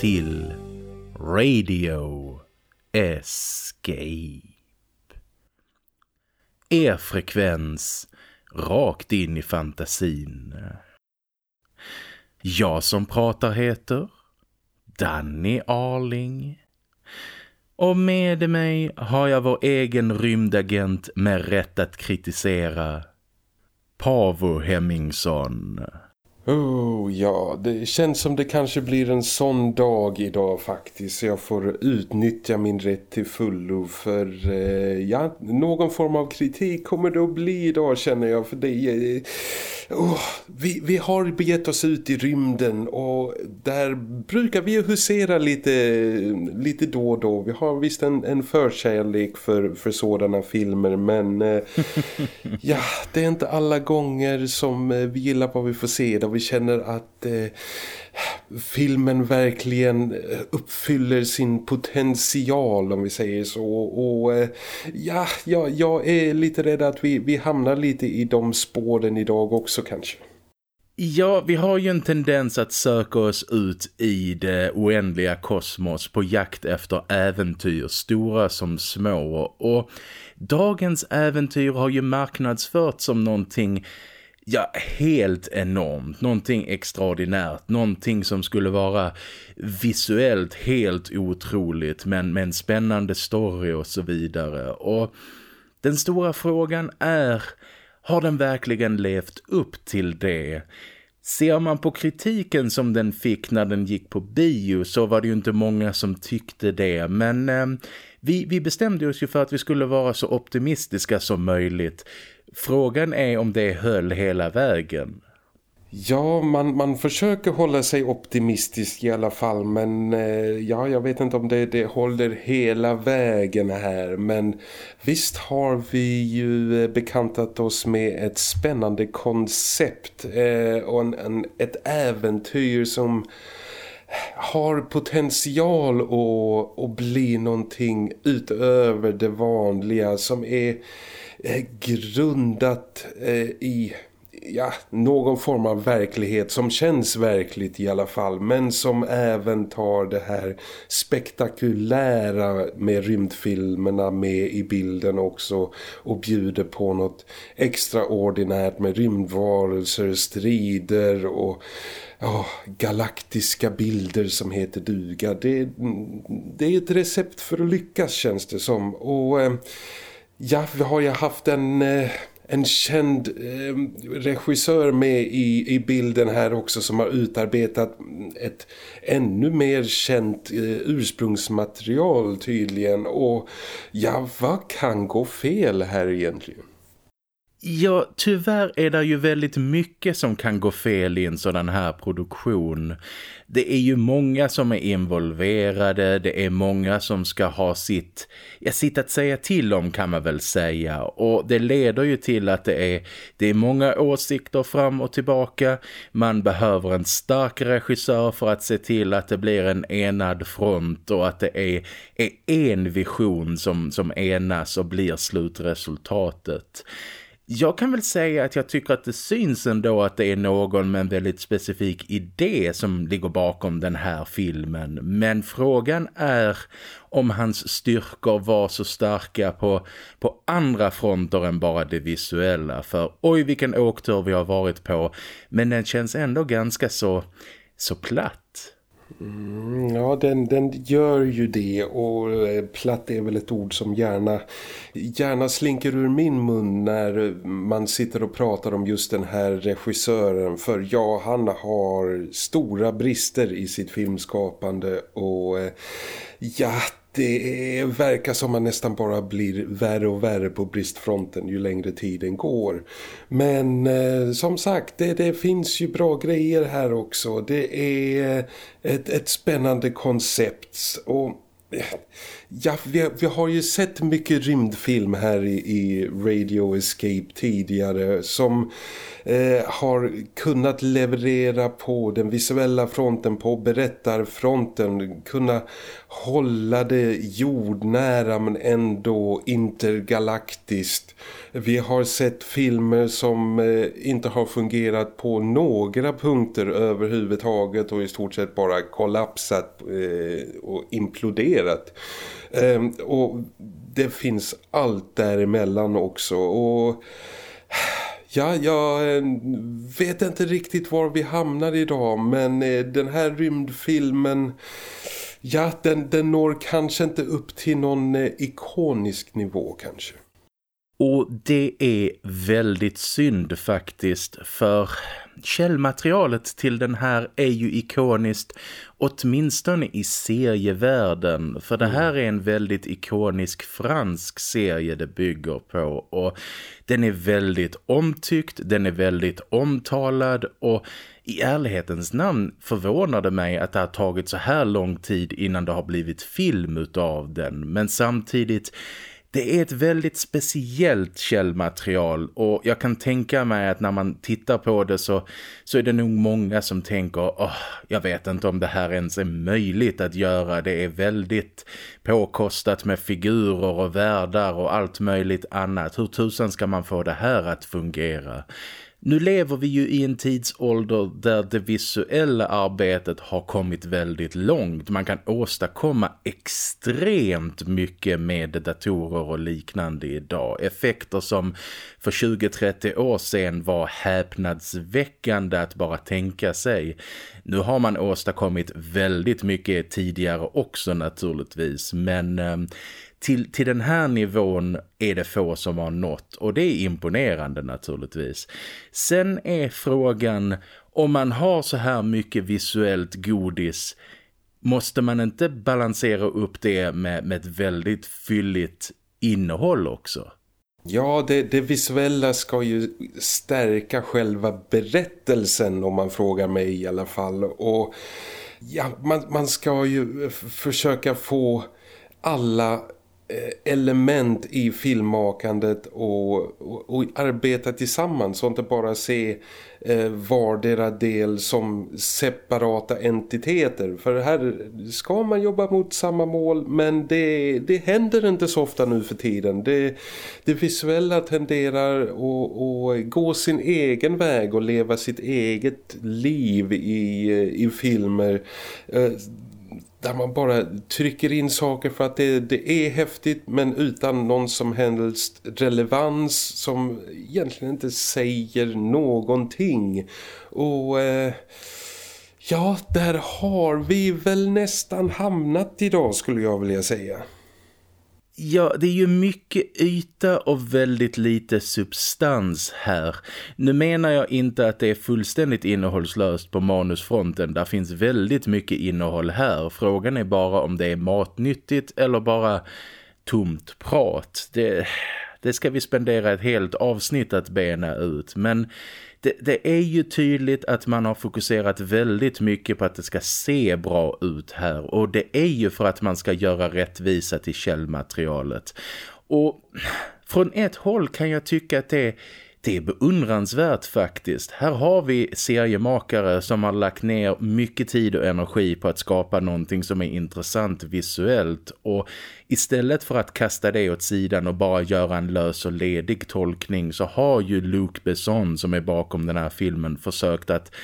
Till Radio Escape. Er frekvens rakt in i fantasin. Jag som pratar heter Danny Arling. Och med mig har jag vår egen rymdagent med rätt att kritisera Pavo Hemmingsson. Oh ja, det känns som det kanske blir en sån dag idag faktiskt. Jag får utnyttja min rätt till fullo för eh, ja, någon form av kritik kommer det att bli idag känner jag. För det är, oh, vi, vi har begett oss ut i rymden och där brukar vi husera lite, lite då och då. Vi har visst en, en förkärlek för, för sådana filmer men eh, ja, det är inte alla gånger som eh, vi gillar vad vi får se vi känner att eh, filmen verkligen eh, uppfyller sin potential om vi säger så och eh, ja, ja, jag är lite rädd att vi, vi hamnar lite i de spåren idag också kanske. Ja, vi har ju en tendens att söka oss ut i det oändliga kosmos på jakt efter äventyr, stora som små. Och dagens äventyr har ju marknadsförts som någonting ja, helt enormt. Någonting extraordinärt. Någonting som skulle vara visuellt helt otroligt men med en spännande story och så vidare. Och den stora frågan är, har den verkligen levt upp till det? Ser man på kritiken som den fick när den gick på bio så var det ju inte många som tyckte det. Men eh, vi, vi bestämde oss ju för att vi skulle vara så optimistiska som möjligt. Frågan är om det höll hela vägen. Ja, man, man försöker hålla sig optimistisk i alla fall men eh, ja, jag vet inte om det, det håller hela vägen här men visst har vi ju eh, bekantat oss med ett spännande koncept eh, och en, en, ett äventyr som har potential att, att bli någonting utöver det vanliga som är Eh, grundat eh, i ja, någon form av verklighet som känns verkligt i alla fall men som även tar det här spektakulära med rymdfilmerna med i bilden också och bjuder på något extraordinärt med rymdvarelser, strider och oh, galaktiska bilder som heter duga. Det, det är ett recept för att lyckas känns det som och... Eh, Ja, vi har ju haft en, eh, en känd eh, regissör med i, i bilden här också som har utarbetat ett ännu mer känt eh, ursprungsmaterial tydligen. Och ja, vad kan gå fel här egentligen? Ja, tyvärr är det ju väldigt mycket som kan gå fel i en sådan här produktion. Det är ju många som är involverade, det är många som ska ha sitt, ja, sitt att säga till om kan man väl säga. Och det leder ju till att det är, det är många åsikter fram och tillbaka. Man behöver en stark regissör för att se till att det blir en enad front och att det är, är en vision som, som enas och blir slutresultatet. Jag kan väl säga att jag tycker att det syns ändå att det är någon med en väldigt specifik idé som ligger bakom den här filmen. Men frågan är om hans styrkor var så starka på, på andra fronter än bara det visuella. För oj vilken åktur vi har varit på. Men den känns ändå ganska så, så platt. Mm, ja, den, den gör ju det och eh, platt är väl ett ord som gärna, gärna slinker ur min mun när man sitter och pratar om just den här regissören. För ja, han har stora brister i sitt filmskapande och eh, ja, det verkar som man nästan bara blir värre och värre på bristfronten ju längre tiden går. Men eh, som sagt, det, det, finns ju bra grejer här också. Det är ett, ett spännande koncept och eh, Ja, vi, vi, har ju sett mycket rymdfilm här i, i Radio Escape tidigare som eh, har kunnat leverera på den visuella fronten, på berättarfronten, kunna hålla det jordnära men ändå intergalaktiskt. Vi har sett filmer som eh, inte har fungerat på några punkter överhuvudtaget och i stort sett bara kollapsat eh, och imploderat. Eh, och det finns allt däremellan också och... Ja, jag ehm, vet inte riktigt var vi hamnar idag men eh, den här rymdfilmen ja, den, den når kanske inte upp till någon eh, ikonisk nivå kanske. Och det är väldigt synd faktiskt för källmaterialet till den här är ju ikoniskt åtminstone i serievärlden. För det här är en väldigt ikonisk fransk serie det bygger på. Och den är väldigt omtyckt, den är väldigt omtalad. Och i ärlighetens namn förvånade mig att det har tagit så här lång tid innan det har blivit film utav den. Men samtidigt det är ett väldigt speciellt källmaterial och jag kan tänka mig att när man tittar på det så, så är det nog många som tänker oh, jag vet inte om det här ens är möjligt att göra. Det är väldigt påkostat med figurer och världar och allt möjligt annat. Hur tusan ska man få det här att fungera? Nu lever vi ju i en tidsålder där det visuella arbetet har kommit väldigt långt. Man kan åstadkomma extremt mycket med datorer och liknande idag. Effekter som för 20-30 år sedan var häpnadsväckande att bara tänka sig. Nu har man åstadkommit väldigt mycket tidigare också naturligtvis men eh, till, till den här nivån är det få som har nått och det är imponerande naturligtvis. Sen är frågan om man har så här mycket visuellt godis måste man inte balansera upp det med, med ett väldigt fylligt innehåll också? Ja, det, det, visuella ska ju stärka själva berättelsen om man frågar mig i alla fall. Och ja, man, man ska ju försöka få alla Eh, element i filmmakandet och, och, och, arbeta tillsammans och inte bara se eh, vardera del som separata entiteter. För här ska man jobba mot samma mål men det, det händer inte så ofta nu för tiden. Det, det visuella tenderar att gå sin egen väg och leva sitt eget liv i, eh, i filmer. Eh, där man bara trycker in saker för att det, det är häftigt men utan någon som helst relevans som egentligen inte säger någonting. Och eh, ja, där har vi väl nästan hamnat idag skulle jag vilja säga. Ja, det är ju mycket yta och väldigt lite substans här. Nu menar jag inte att det är fullständigt innehållslöst på manusfronten. Där finns väldigt mycket innehåll här. Frågan är bara om det är matnyttigt eller bara tomt prat. Det, det ska vi spendera ett helt avsnitt att bena ut. Men det, det, är ju tydligt att man har fokuserat väldigt mycket på att det ska se bra ut här och det är ju för att man ska göra rättvisa till källmaterialet. Och från ett håll kan jag tycka att det det är beundransvärt faktiskt. Här har vi seriemakare som har lagt ner mycket tid och energi på att skapa någonting som är intressant visuellt och istället för att kasta det åt sidan och bara göra en lös och ledig tolkning så har ju Luke Besson som är bakom den här filmen försökt att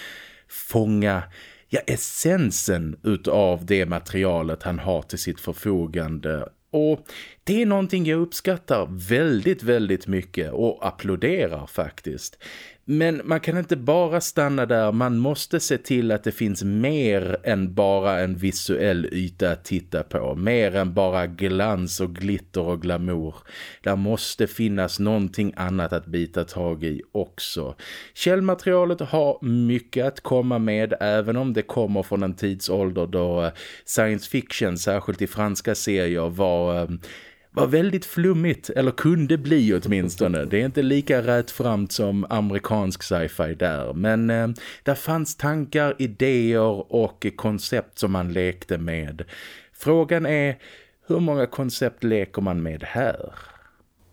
fånga ja, essensen utav det materialet han har till sitt förfogande och det är någonting jag uppskattar väldigt, väldigt mycket och applåderar faktiskt. Men man kan inte bara stanna där, man måste se till att det finns mer än bara en visuell yta att titta på. Mer än bara glans och glitter och glamour. Där måste finnas någonting annat att bita tag i också. Källmaterialet har mycket att komma med även om det kommer från en tidsålder då eh, science fiction, särskilt i franska serier, var eh, var väldigt flummigt, eller kunde bli åtminstone. Det är inte lika rättframt som amerikansk sci-fi där, men eh, där fanns tankar, idéer och koncept som man lekte med. Frågan är, hur många koncept leker man med här?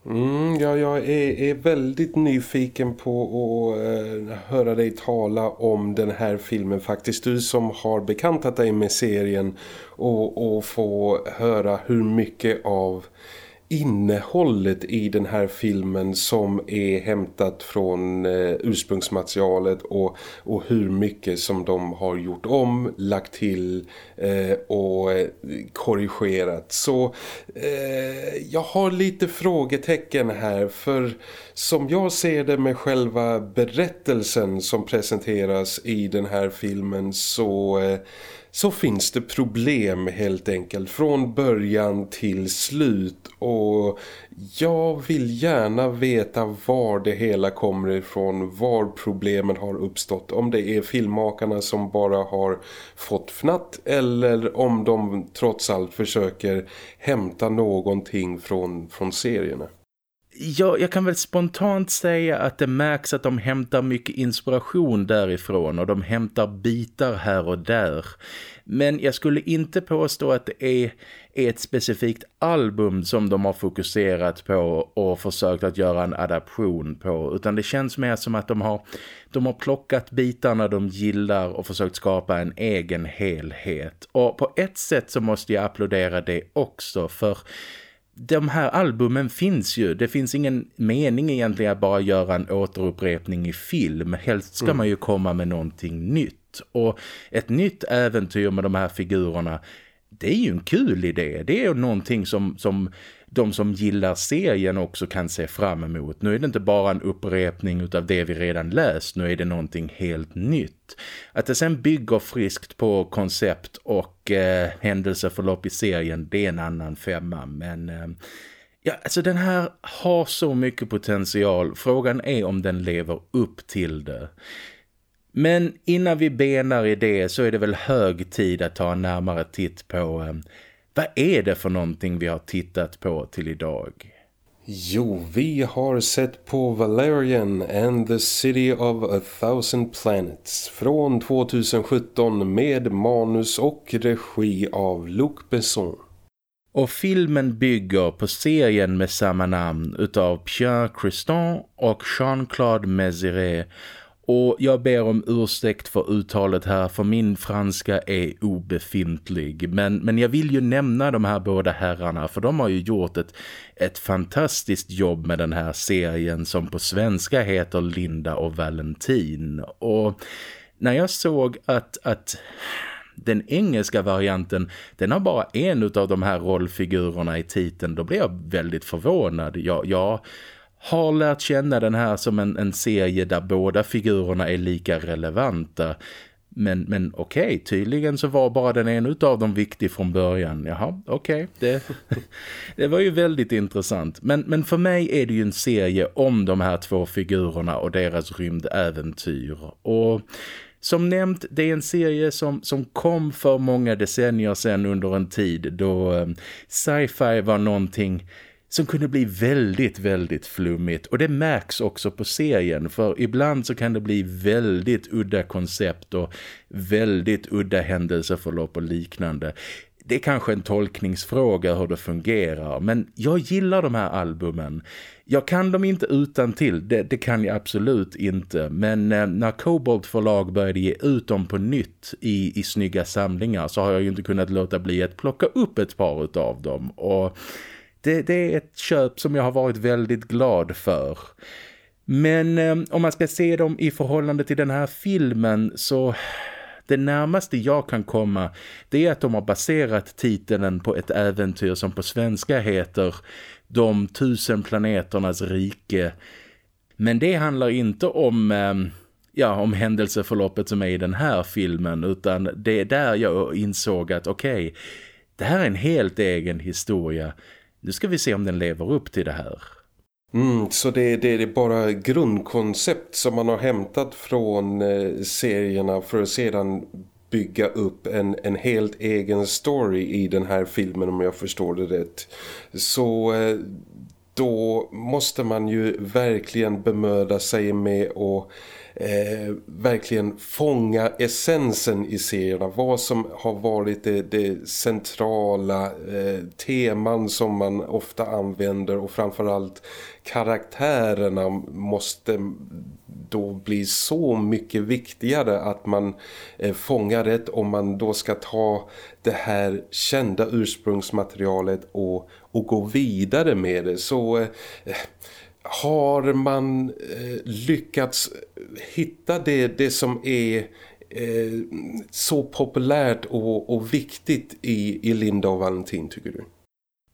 Mm, ja, jag är, är, väldigt nyfiken på att eh, höra dig tala om den här filmen faktiskt. Du som har bekantat dig med serien och, och få höra hur mycket av innehållet i den här filmen som är hämtat från eh, ursprungsmaterialet och, och hur mycket som de har gjort om, lagt till eh, och eh, korrigerat. Så eh, jag har lite frågetecken här för som jag ser det med själva berättelsen som presenteras i den här filmen så eh, så finns det problem helt enkelt från början till slut och jag vill gärna veta var det hela kommer ifrån, var problemen har uppstått. Om det är filmmakarna som bara har fått fnatt eller om de trots allt försöker hämta någonting från, från serierna jag, jag kan väl spontant säga att det märks att de hämtar mycket inspiration därifrån och de hämtar bitar här och där. Men jag skulle inte påstå att det är ett specifikt album som de har fokuserat på och försökt att göra en adaption på. Utan det känns mer som att de har, de har plockat bitarna de gillar och försökt skapa en egen helhet. Och på ett sätt så måste jag applådera det också för de här albumen finns ju. Det finns ingen mening egentligen att bara göra en återupprepning i film. Helst ska mm. man ju komma med någonting nytt. Och ett nytt äventyr med de här figurerna, det är ju en kul idé. Det är ju någonting som, som de som gillar serien också kan se fram emot. Nu är det inte bara en upprepning av det vi redan läst, nu är det någonting helt nytt. Att det sen bygger friskt på koncept och eh, händelseförlopp i serien, det är en annan femma. Men eh, ja, alltså den här har så mycket potential. Frågan är om den lever upp till det. Men innan vi benar i det så är det väl hög tid att ta en närmare titt på eh, vad är det för någonting vi har tittat på till idag? Jo, vi har sett på Valerian and the City of a Thousand Planets från 2017 med manus och regi av Luc Besson. Och filmen bygger på serien med samma namn utav Pierre Christon och Jean-Claude Méziret och jag ber om ursäkt för uttalet här för min franska är obefintlig. Men, men jag vill ju nämna de här båda herrarna för de har ju gjort ett, ett fantastiskt jobb med den här serien som på svenska heter Linda och Valentin. Och när jag såg att... att den engelska varianten, den har bara en av de här rollfigurerna i titeln. Då blev jag väldigt förvånad. Jag, jag har lärt känna den här som en, en serie där båda figurerna är lika relevanta. Men, men okej, okay, tydligen så var bara den en av dem viktig från början. Jaha, okej. Okay. Det, det var ju väldigt intressant. Men, men för mig är det ju en serie om de här två figurerna och deras rymdäventyr. Och som nämnt, det är en serie som, som kom för många decennier sedan under en tid då eh, sci-fi var någonting som kunde bli väldigt, väldigt flummigt. Och det märks också på serien för ibland så kan det bli väldigt udda koncept och väldigt udda händelseförlopp och liknande. Det är kanske en tolkningsfråga hur det fungerar men jag gillar de här albumen. Jag kan dem inte utan till, det, det kan jag absolut inte. Men eh, när Cobalt förlag började ge ut dem på nytt i, i snygga samlingar så har jag ju inte kunnat låta bli att plocka upp ett par av dem. Och det, det är ett köp som jag har varit väldigt glad för. Men eh, om man ska se dem i förhållande till den här filmen så det närmaste jag kan komma det är att de har baserat titeln på ett äventyr som på svenska heter De tusen planeternas rike. Men det handlar inte om, eh, ja, om händelseförloppet som är i den här filmen utan det är där jag insåg att okej, okay, det här är en helt egen historia. Nu ska vi se om den lever upp till det här. Mm, så det, det, det är bara grundkoncept som man har hämtat från eh, serierna för att sedan bygga upp en, en helt egen story i den här filmen om jag förstår det rätt. Så eh, då måste man ju verkligen bemöda sig med att eh, verkligen fånga essensen i serierna. Vad som har varit det, det centrala eh, teman som man ofta använder och framförallt karaktärerna måste då bli så mycket viktigare att man eh, fångar rätt om man då ska ta det här kända ursprungsmaterialet och, och gå vidare med det. Så eh, har man eh, lyckats hitta det, det som är eh, så populärt och, och viktigt i, i Linda och Valentin tycker du?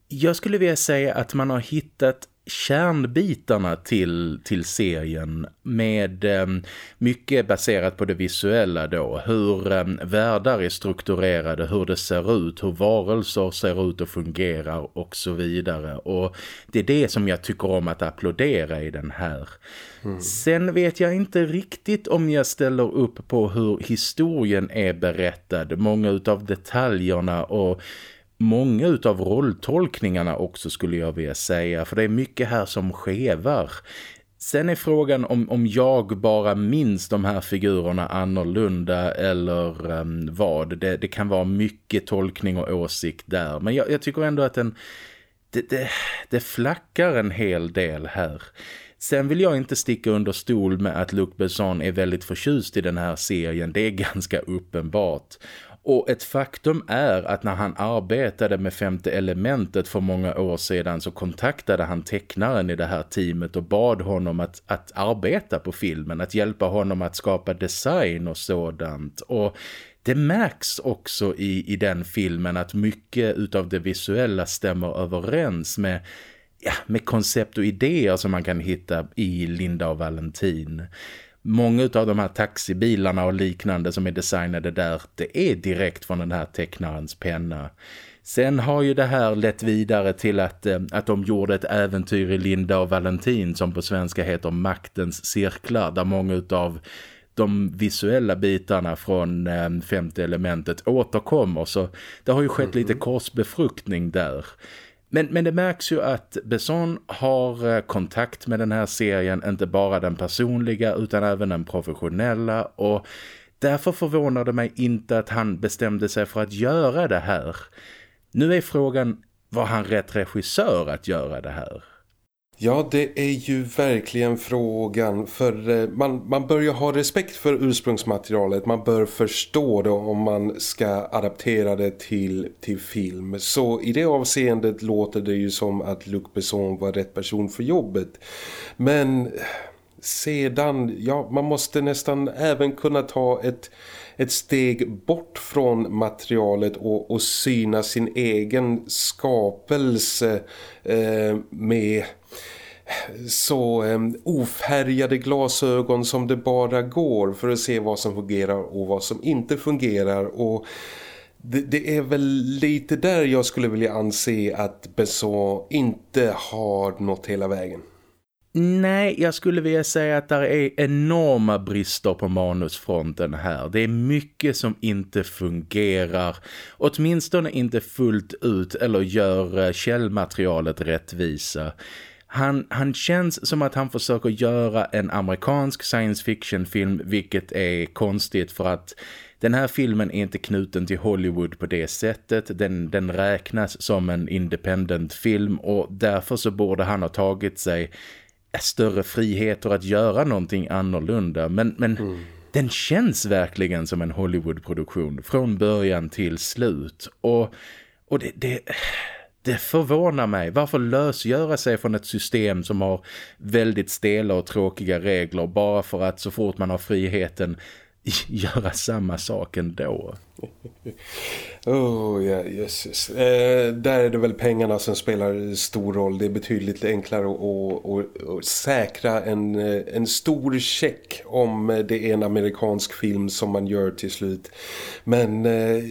Jag skulle vilja säga att man har hittat kärnbitarna till, till serien med eh, mycket baserat på det visuella då. Hur eh, världar är strukturerade, hur det ser ut, hur varelser ser ut och fungerar och så vidare. Och det är det som jag tycker om att applådera i den här. Mm. Sen vet jag inte riktigt om jag ställer upp på hur historien är berättad. Många av detaljerna och många utav rolltolkningarna också skulle jag vilja säga. För det är mycket här som skevar. Sen är frågan om, om jag bara minns de här figurerna annorlunda eller um, vad. Det, det, kan vara mycket tolkning och åsikt där. Men jag, jag tycker ändå att den, det, det, det flackar en hel del här. Sen vill jag inte sticka under stol med att Luc Besson är väldigt förtjust i den här serien. Det är ganska uppenbart. Och ett faktum är att när han arbetade med femte elementet för många år sedan så kontaktade han tecknaren i det här teamet och bad honom att, att arbeta på filmen, att hjälpa honom att skapa design och sådant. Och det märks också i, i den filmen att mycket utav det visuella stämmer överens med, ja, med koncept och idéer som man kan hitta i Linda och Valentin många av de här taxibilarna och liknande som är designade där, det är direkt från den här tecknarens penna. Sen har ju det här lett vidare till att, eh, att de gjorde ett äventyr i Linda och Valentin som på svenska heter Maktens cirklar där många av de visuella bitarna från eh, femte elementet återkommer så det har ju skett lite mhm. korsbefruktning där. Men, men det märks ju att Besson har eh, kontakt med den här serien, inte bara den personliga utan även den professionella och därför förvånar det mig inte att han bestämde sig för att göra det här. Nu är frågan, var han rätt regissör att göra det här? Ja, det är ju verkligen frågan. För eh, man, man bör ju ha respekt för ursprungsmaterialet. Man bör förstå det om man ska adaptera det till, till film. Så i det avseendet låter det ju som att Luc Besson var rätt person för jobbet. Men sedan, ja, man måste nästan även kunna ta ett ett steg bort från materialet och, och syna sin egen skapelse eh, med så eh, ofärgade glasögon som det bara går för att se vad som fungerar och vad som inte fungerar och det, det, är väl lite där jag skulle vilja anse att Besson inte har nått hela vägen. Nej, jag skulle vilja säga att det är enorma brister på manusfronten här. Det är mycket som inte fungerar. Åtminstone inte fullt ut eller gör eh, källmaterialet rättvisa. Han, han känns som att han försöker göra en amerikansk science fiction film vilket är konstigt för att den här filmen är inte knuten till Hollywood på det sättet. Den, den räknas som en independent film och därför så borde han ha tagit sig större friheter att göra någonting annorlunda. Men, men mm. den känns verkligen som en Hollywood-produktion från början till slut. Och, och det, det, det förvånar mig. Varför lösgöra sig från ett system som har väldigt stela och tråkiga regler bara för att så fort man har friheten göra samma sak ändå. oh yeah, yes, yes. Eh, där är det väl pengarna som spelar stor roll. Det är betydligt enklare att, säkra en, eh, en stor check om det är en amerikansk film som man gör till slut. Men... Eh,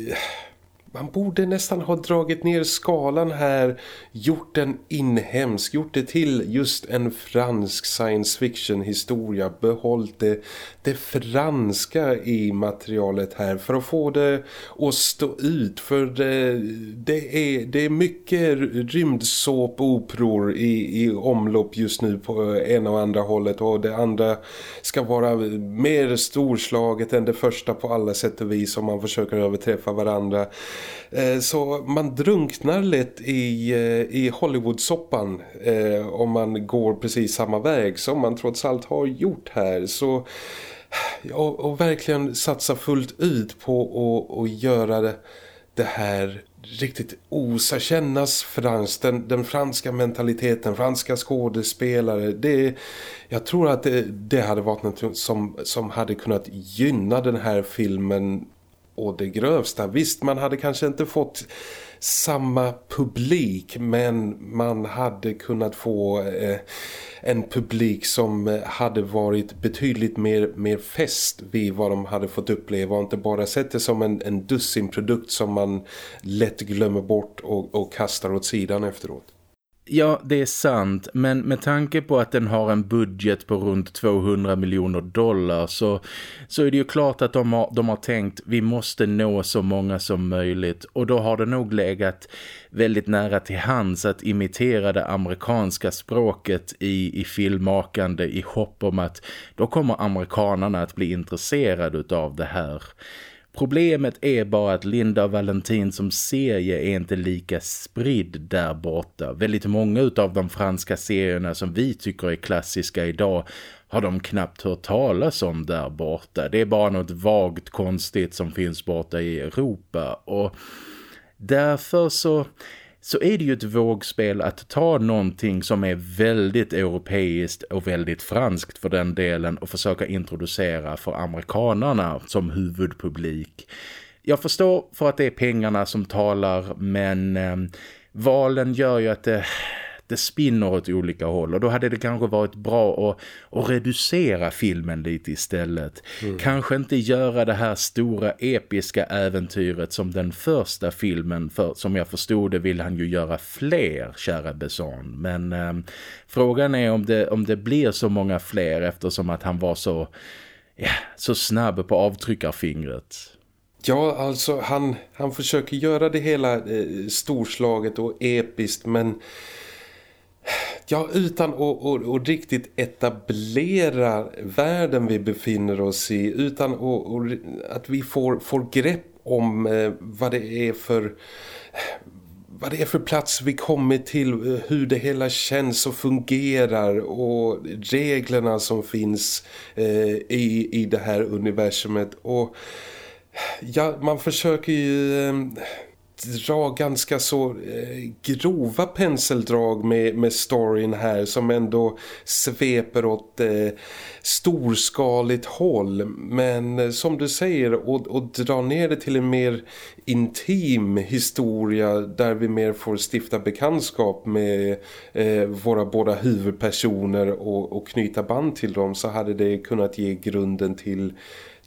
man borde nästan ha dragit ner skalan här, gjort den inhemsk, gjort det till just en fransk science fiction historia, behållit det, det franska i materialet här för att få det att stå ut för det, det är, det är mycket rymdsåpoperor i, i omlopp just nu på en och andra hållet och det andra ska vara mer storslaget än det första på alla sätt och vis om man försöker överträffa varandra. Eh, så man drunknar lätt i, eh, i Hollywood-soppan eh, om man går precis samma väg som man trots allt har gjort här. Så och, och verkligen satsa fullt ut på att göra det, det här riktigt osa kännas franskt, den, den, franska mentaliteten, franska skådespelare det, jag tror att det, det hade varit något som, som hade kunnat gynna den här filmen och det grövsta. Visst, man hade kanske inte fått samma publik men man hade kunnat få eh, en publik som hade varit betydligt mer, mer fäst vid vad de hade fått uppleva och inte bara sett det som en, en dussinprodukt som man lätt glömmer bort och, och kastar åt sidan efteråt. Ja, det är sant. Men med tanke på att den har en budget på runt 200 miljoner dollar så, så är det ju klart att de har, de har tänkt vi måste nå så många som möjligt. Och då har det nog legat väldigt nära till hands att imitera det amerikanska språket i, i filmmakande i hopp om att då kommer amerikanerna att bli intresserade av det här. Problemet är bara att Linda Valentin som serie är inte lika spridd där borta. Väldigt många av de franska serierna som vi tycker är klassiska idag har de knappt hört talas om där borta. Det är bara något vagt konstigt som finns borta i Europa och därför så så är det ju ett vågspel att ta någonting som är väldigt europeiskt och väldigt franskt för den delen och försöka introducera för amerikanerna som huvudpublik. Jag förstår för att det är pengarna som talar men eh, valen gör ju att det det spinner åt olika håll och då hade det kanske varit bra att, att reducera filmen lite istället. Mm. Kanske inte göra det här stora episka äventyret som den första filmen, för som jag förstod det vill han ju göra fler, kära Besson. Men eh, frågan är om det, om det blir så många fler eftersom att han var så, ja, så snabb på avtryckarfingret. Ja, alltså han, han försöker göra det hela eh, storslaget och episkt men Ja, utan att, att, att, riktigt etablera världen vi befinner oss i. Utan att, att vi får, får grepp om eh, vad det är för vad det är för plats vi kommer till, hur det hela känns och fungerar och reglerna som finns eh, i, i det här universumet. Och ja, man försöker ju eh, dra ganska så eh, grova penseldrag med, med storyn här som ändå sveper åt eh, storskaligt håll. Men eh, som du säger och, och dra ner det till en mer intim historia där vi mer får stifta bekantskap med eh, våra båda huvudpersoner och, och knyta band till dem så hade det kunnat ge grunden till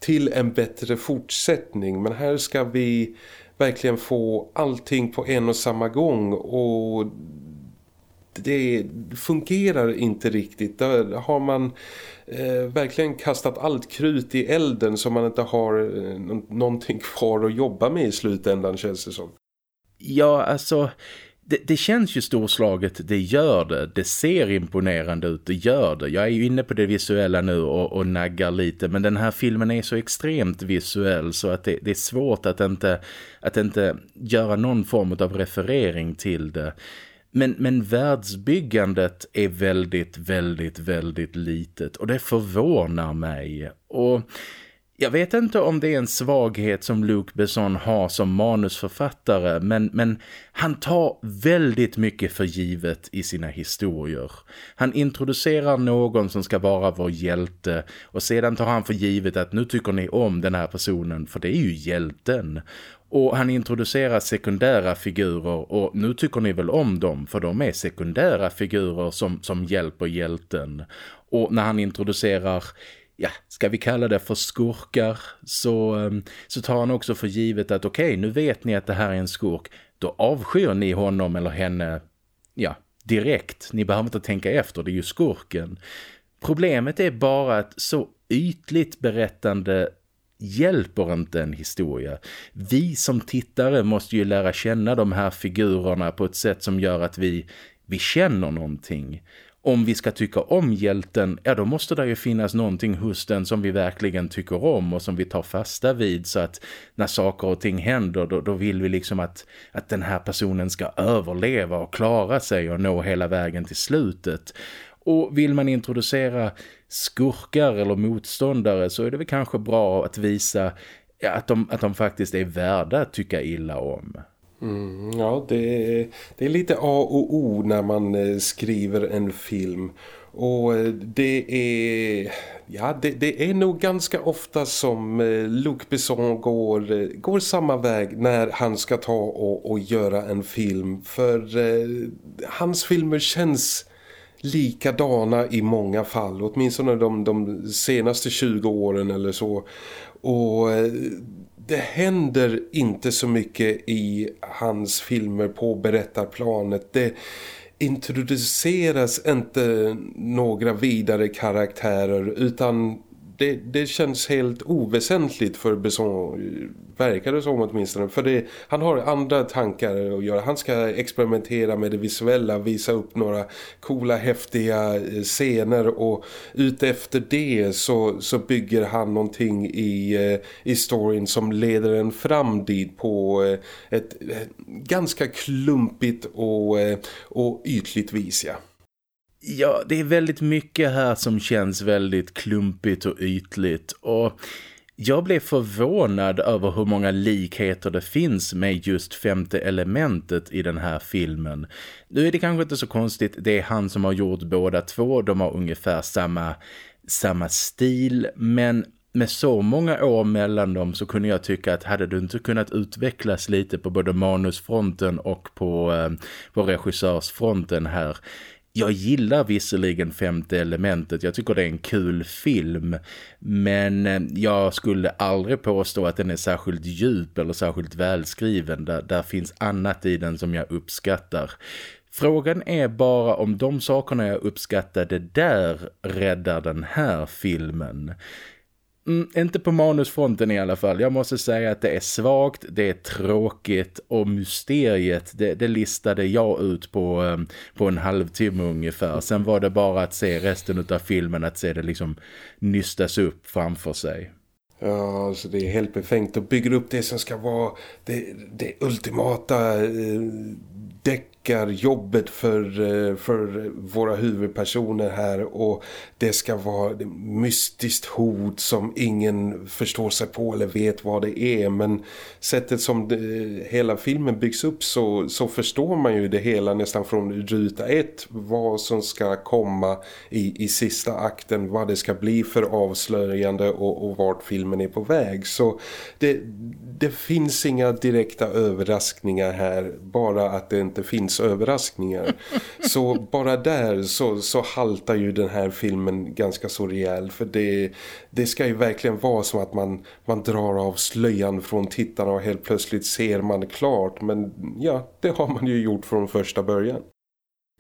till en bättre fortsättning. Men här ska vi verkligen få allting på en och samma gång och det fungerar inte riktigt. Där har man eh, verkligen kastat allt krut i elden så man inte har eh, någonting kvar att jobba med i slutändan känns det som. Ja, alltså det, det, känns ju storslaget, det gör det. Det ser imponerande ut, det gör det. Jag är ju inne på det visuella nu och, och naggar lite. Men den här filmen är så extremt visuell så att det, det, är svårt att inte, att inte göra någon form av referering till det. Men, men världsbyggandet är väldigt, väldigt, väldigt litet. Och det förvånar mig. Och jag vet inte om det är en svaghet som Luke Besson har som manusförfattare men, men han tar väldigt mycket för givet i sina historier. Han introducerar någon som ska vara vår hjälte och sedan tar han för givet att nu tycker ni om den här personen för det är ju hjälten. Och han introducerar sekundära figurer och nu tycker ni väl om dem för de är sekundära figurer som, som hjälper hjälten. Och när han introducerar ja, ska vi kalla det för skurkar så, ehm, så tar han också för givet att okej, okay, nu vet ni att det här är en skurk. Då avskyr ni honom eller henne, ja, direkt. Ni behöver inte tänka efter, det är ju skurken. Problemet är bara att så ytligt berättande hjälper inte en historia. Vi som tittare måste ju lära känna de här figurerna på ett sätt som gör att vi, vi känner någonting om vi ska tycka om hjälten, ja då måste det ju finnas någonting hos den som vi verkligen tycker om och som vi tar fasta vid så att när saker och ting händer då, då vill vi liksom att, att den här personen ska överleva och klara sig och nå hela vägen till slutet. Och vill man introducera skurkar eller motståndare så är det väl kanske bra att visa att de, att de faktiskt är värda att tycka illa om. Mm, ja, det är, det är lite A och O när man eh, skriver en film. Och eh, det är, ja, det, det, är nog ganska ofta som eh, Luc Besson går, går samma väg när han ska ta och, och göra en film. För eh, hans filmer känns likadana i många fall. Åtminstone de, de senaste 20 åren eller så. Och det händer inte så mycket i hans filmer på berättarplanet. Det introduceras inte några vidare karaktärer utan det, det känns helt oväsentligt för Besson verkar det som åtminstone. För det, han har andra tankar att göra. Han ska experimentera med det visuella, visa upp några coola, häftiga eh, scener och utefter det så, så bygger han någonting i, eh, i storyn som leder en fram dit på eh, ett, ett ganska klumpigt och, och ytligt vis, ja. Ja, det är väldigt mycket här som känns väldigt klumpigt och ytligt och jag blev förvånad över hur många likheter det finns med just femte elementet i den här filmen. Nu är det kanske inte så konstigt, det är han som har gjort båda två, de har ungefär samma, samma stil, men med så många år mellan dem så kunde jag tycka att hade du inte kunnat utvecklas lite på både manusfronten och på, eh, på regissörsfronten här jag gillar visserligen femte elementet, jag tycker det är en kul film men eh, jag skulle aldrig påstå att den är särskilt djup eller särskilt välskriven. Där, där finns annat i den som jag uppskattar. Frågan är bara om de sakerna jag uppskattade där räddar den här filmen. Mm, inte på manusfronten i alla fall. Jag måste säga att det är svagt, det är tråkigt och mysteriet, det, det listade jag ut på, ehm, på en halvtimme ungefär. Sen var det bara att se resten av filmen, att se det liksom nystas upp framför sig. Ja, alltså det är helt befängt och bygger upp det som ska vara det, det ultimata eh, jobbet för, eh, för våra huvudpersoner här och det ska vara ett mystiskt hot som ingen förstår sig på eller vet vad det är. Men sättet som det, hela filmen byggs upp så, så förstår man ju det hela nästan från ruta ett. Vad som ska komma i, i sista akten, vad det ska bli för avslöjande och, och vart filmen är på väg. Så det, det finns inga direkta överraskningar här. Bara att det inte finns överraskningar. så bara där så, så haltar ju den här filmen ganska så rejäl för det, det ska ju verkligen vara som att man, man drar av slöjan från tittarna och helt plötsligt ser man klart men ja, det har man ju gjort från första början.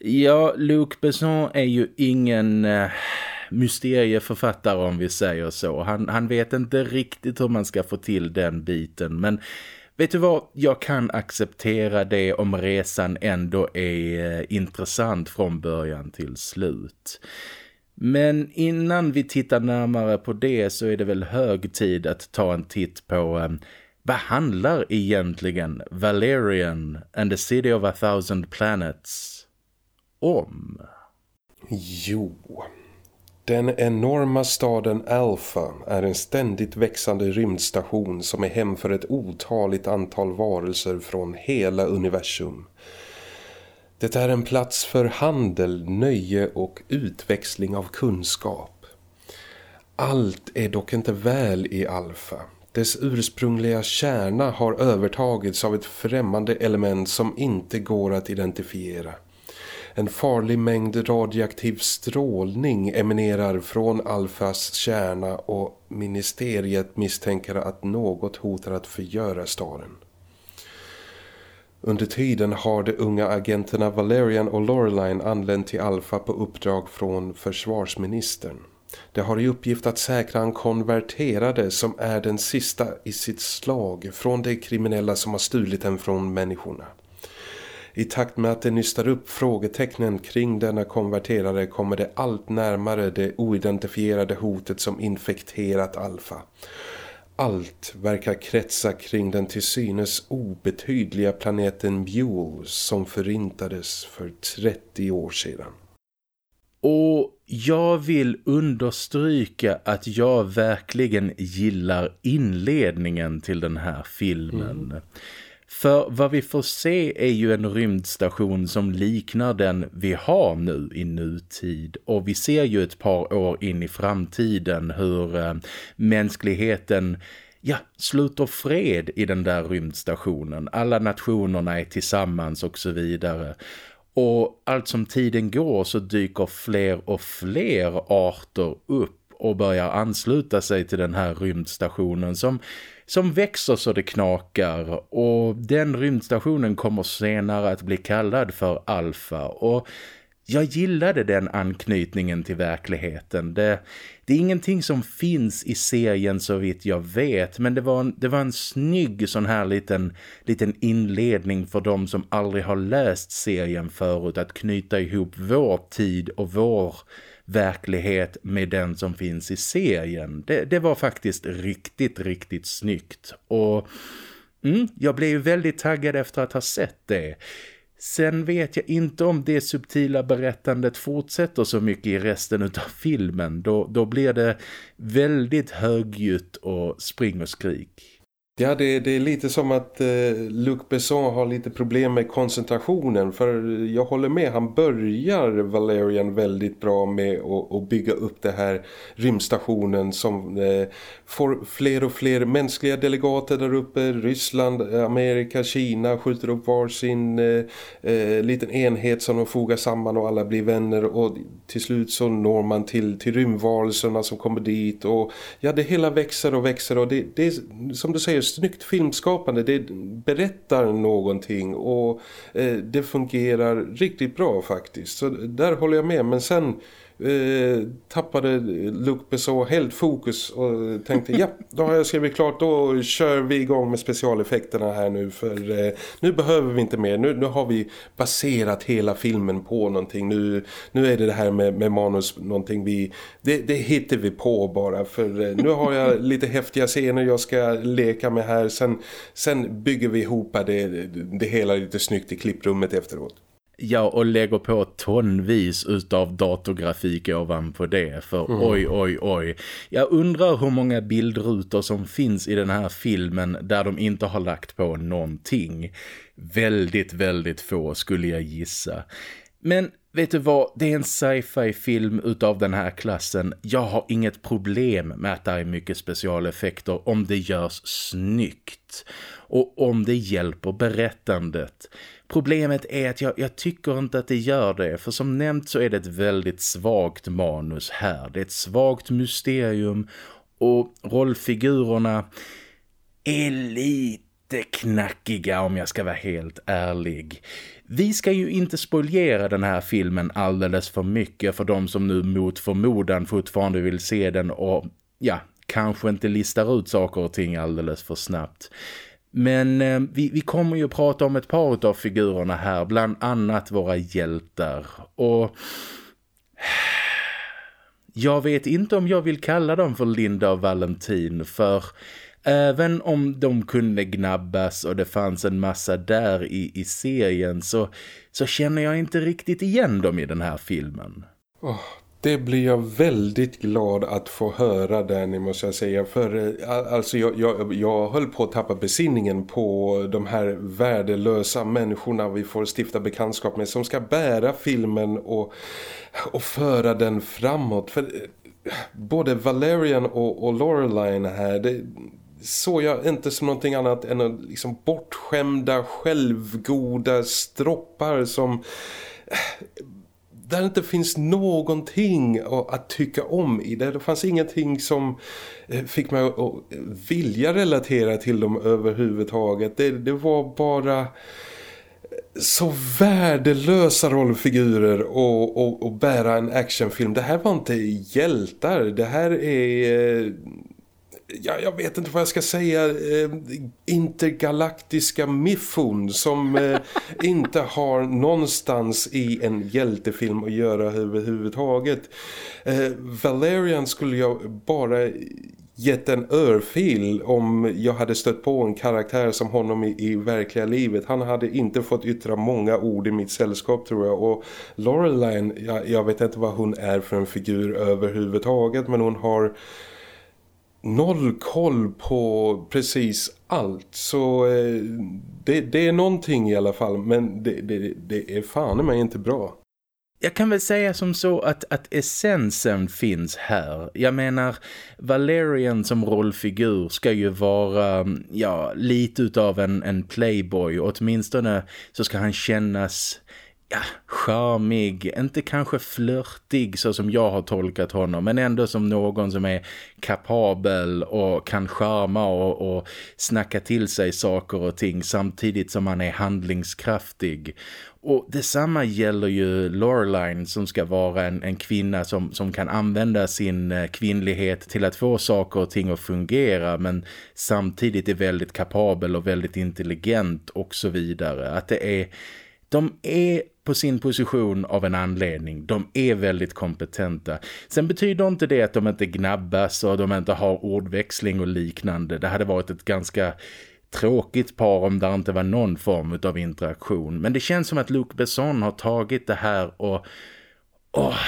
Ja, Luc Besson är ju ingen... Eh, mysterieförfattare om vi säger så. Han, han vet inte riktigt hur man ska få till den biten men Vet du vad, jag kan acceptera det om resan ändå är eh, intressant från början till slut. Men innan vi tittar närmare på det så är det väl hög tid att ta en titt på eh, vad handlar egentligen Valerian and the City of a Thousand Planets om? Jo, den enorma staden Alpha är en ständigt växande rymdstation som är hem för ett otaligt antal varelser från hela universum. Det är en plats för handel, nöje och utväxling av kunskap. Allt är dock inte väl i Alpha. Dess ursprungliga kärna har övertagits av ett främmande element som inte går att identifiera. En farlig mängd radioaktiv strålning eminerar från Alfas kärna och ministeriet misstänker att något hotar att förgöra staden. Under tiden har de unga agenterna Valerian och Loreline anlänt till Alfa på uppdrag från försvarsministern. Det har i uppgift att säkra en konverterade som är den sista i sitt slag från de kriminella som har stulit den från människorna. I takt med att det nystar upp frågetecknen kring denna konverterare kommer det allt närmare det oidentifierade hotet som infekterat Alfa. Allt verkar kretsa kring den till synes obetydliga planeten Mule som förintades för 30 år sedan. Och jag vill understryka att jag verkligen gillar inledningen till den här filmen. Mm. För vad vi får se är ju en rymdstation som liknar den vi har nu i nutid. Och vi ser ju ett par år in i framtiden hur eh, mänskligheten ja, sluter fred i den där rymdstationen. Alla nationerna är tillsammans och så vidare. Och allt som tiden går så dyker fler och fler arter upp och börjar ansluta sig till den här rymdstationen som, som växer så det knakar och den rymdstationen kommer senare att bli kallad för Alpha och jag gillade den anknytningen till verkligheten. Det, det är ingenting som finns i serien så vitt jag vet. Men det var en, det var en snygg sån här liten, liten inledning för de som aldrig har läst serien förut. Att knyta ihop vår tid och vår verklighet med den som finns i serien. Det, det var faktiskt riktigt, riktigt snyggt. Och mm, jag blev ju väldigt taggad efter att ha sett det. Sen vet jag inte om det subtila berättandet fortsätter så mycket i resten av filmen. Då, då blir det väldigt högljutt och spring och skrik. Ja, det, det, är lite som att eh, Luc Besson har lite problem med koncentrationen. För jag håller med, han börjar Valerian väldigt bra med att, bygga upp det här rymdstationen som eh, får fler och fler mänskliga delegater där uppe. Ryssland, Amerika, Kina skjuter upp var sin eh, eh, liten enhet som de fogar samman och alla blir vänner. Och till slut så når man till, till rymdvarelserna som kommer dit. Och ja, det hela växer och växer och det, det är som du säger snyggt filmskapande. Det berättar någonting och eh, det fungerar riktigt bra faktiskt. Så där håller jag med. Men sen eh, tappade eh, Luc Besson helt fokus och tänkte ja, då har jag skrivit klart, då kör vi igång med specialeffekterna här nu för eh, nu behöver vi inte mer, nu, nu har vi baserat hela filmen på någonting, nu, nu är det det här med, med manus någonting vi, det, det hittar vi på bara för eh, nu har jag lite häftiga scener jag ska leka med här, sen, sen bygger vi ihop det, det hela lite snyggt i klipprummet efteråt. Ja, och lägger på tonvis utav datorgrafik ovanpå det. För mm. oj, oj, oj. Jag undrar hur många bildrutor som finns i den här filmen där de inte har lagt på någonting. Väldigt, väldigt få skulle jag gissa. Men vet du vad, det är en sci-fi film utav den här klassen. Jag har inget problem med att det är mycket specialeffekter om det görs snyggt. Och om det hjälper berättandet. Problemet är att jag, jag, tycker inte att det gör det. För som nämnt så är det ett väldigt svagt manus här. Det är ett svagt mysterium och rollfigurerna är lite knackiga om jag ska vara helt ärlig. Vi ska ju inte spoliera den här filmen alldeles för mycket för de som nu mot förmodan fortfarande vill se den och ja, kanske inte listar ut saker och ting alldeles för snabbt. Men eh, vi, vi kommer ju prata om ett par av figurerna här, bland annat våra hjältar. Och jag vet inte om jag vill kalla dem för Linda och Valentin för även om de kunde gnabbas och det fanns en massa där i, i serien så, så känner jag inte riktigt igen dem i den här filmen. Oh, det blir jag väldigt glad att få höra Danny måste jag säga. För eh, alltså jag, jag, jag höll på att tappa besinningen på de här värdelösa människorna vi får stifta bekantskap med. Som ska bära filmen och, och föra den framåt. För eh, både Valerian och, och Loreline här, det såg jag inte som någonting annat än liksom bortskämda, självgoda stroppar som eh, där det inte finns någonting att tycka om i det. Det fanns ingenting som eh, fick mig att vilja relatera till dem överhuvudtaget. Det, det var bara eh, så värdelösa rollfigurer och, och, och bära en actionfilm. Det här var inte hjältar. Det här är eh, ja, jag vet inte vad jag ska säga, eh, intergalaktiska miffon som eh, inte har någonstans i en hjältefilm att göra överhuvudtaget. Eh, Valerian skulle jag bara gett en örfil om jag hade stött på en karaktär som honom i, i, verkliga livet. Han hade inte fått yttra många ord i mitt sällskap tror jag. Och Loreline, jag, jag vet inte vad hon är för en figur överhuvudtaget men hon har noll koll på precis allt. Så eh, det, det, är någonting i alla fall. Men det, det, det är fan mig inte bra. Jag kan väl säga som så att, att essensen finns här. Jag menar, Valerian som rollfigur ska ju vara ja, lite utav en, en playboy. Åtminstone så ska han kännas ja, charmig, inte kanske flörtig så som jag har tolkat honom men ändå som någon som är kapabel och kan charma och, och snacka till sig saker och ting samtidigt som han är handlingskraftig. Och detsamma gäller ju Loreline som ska vara en, en kvinna som, som kan använda sin eh, kvinnlighet till att få saker och ting att fungera men samtidigt är väldigt kapabel och väldigt intelligent och så vidare. Att det är de är på sin position av en anledning. De är väldigt kompetenta. Sen betyder inte det att de inte gnabbas och de inte har ordväxling och liknande. Det hade varit ett ganska tråkigt par om det inte var någon form av interaktion. Men det känns som att Luke Besson har tagit det här och... Oh,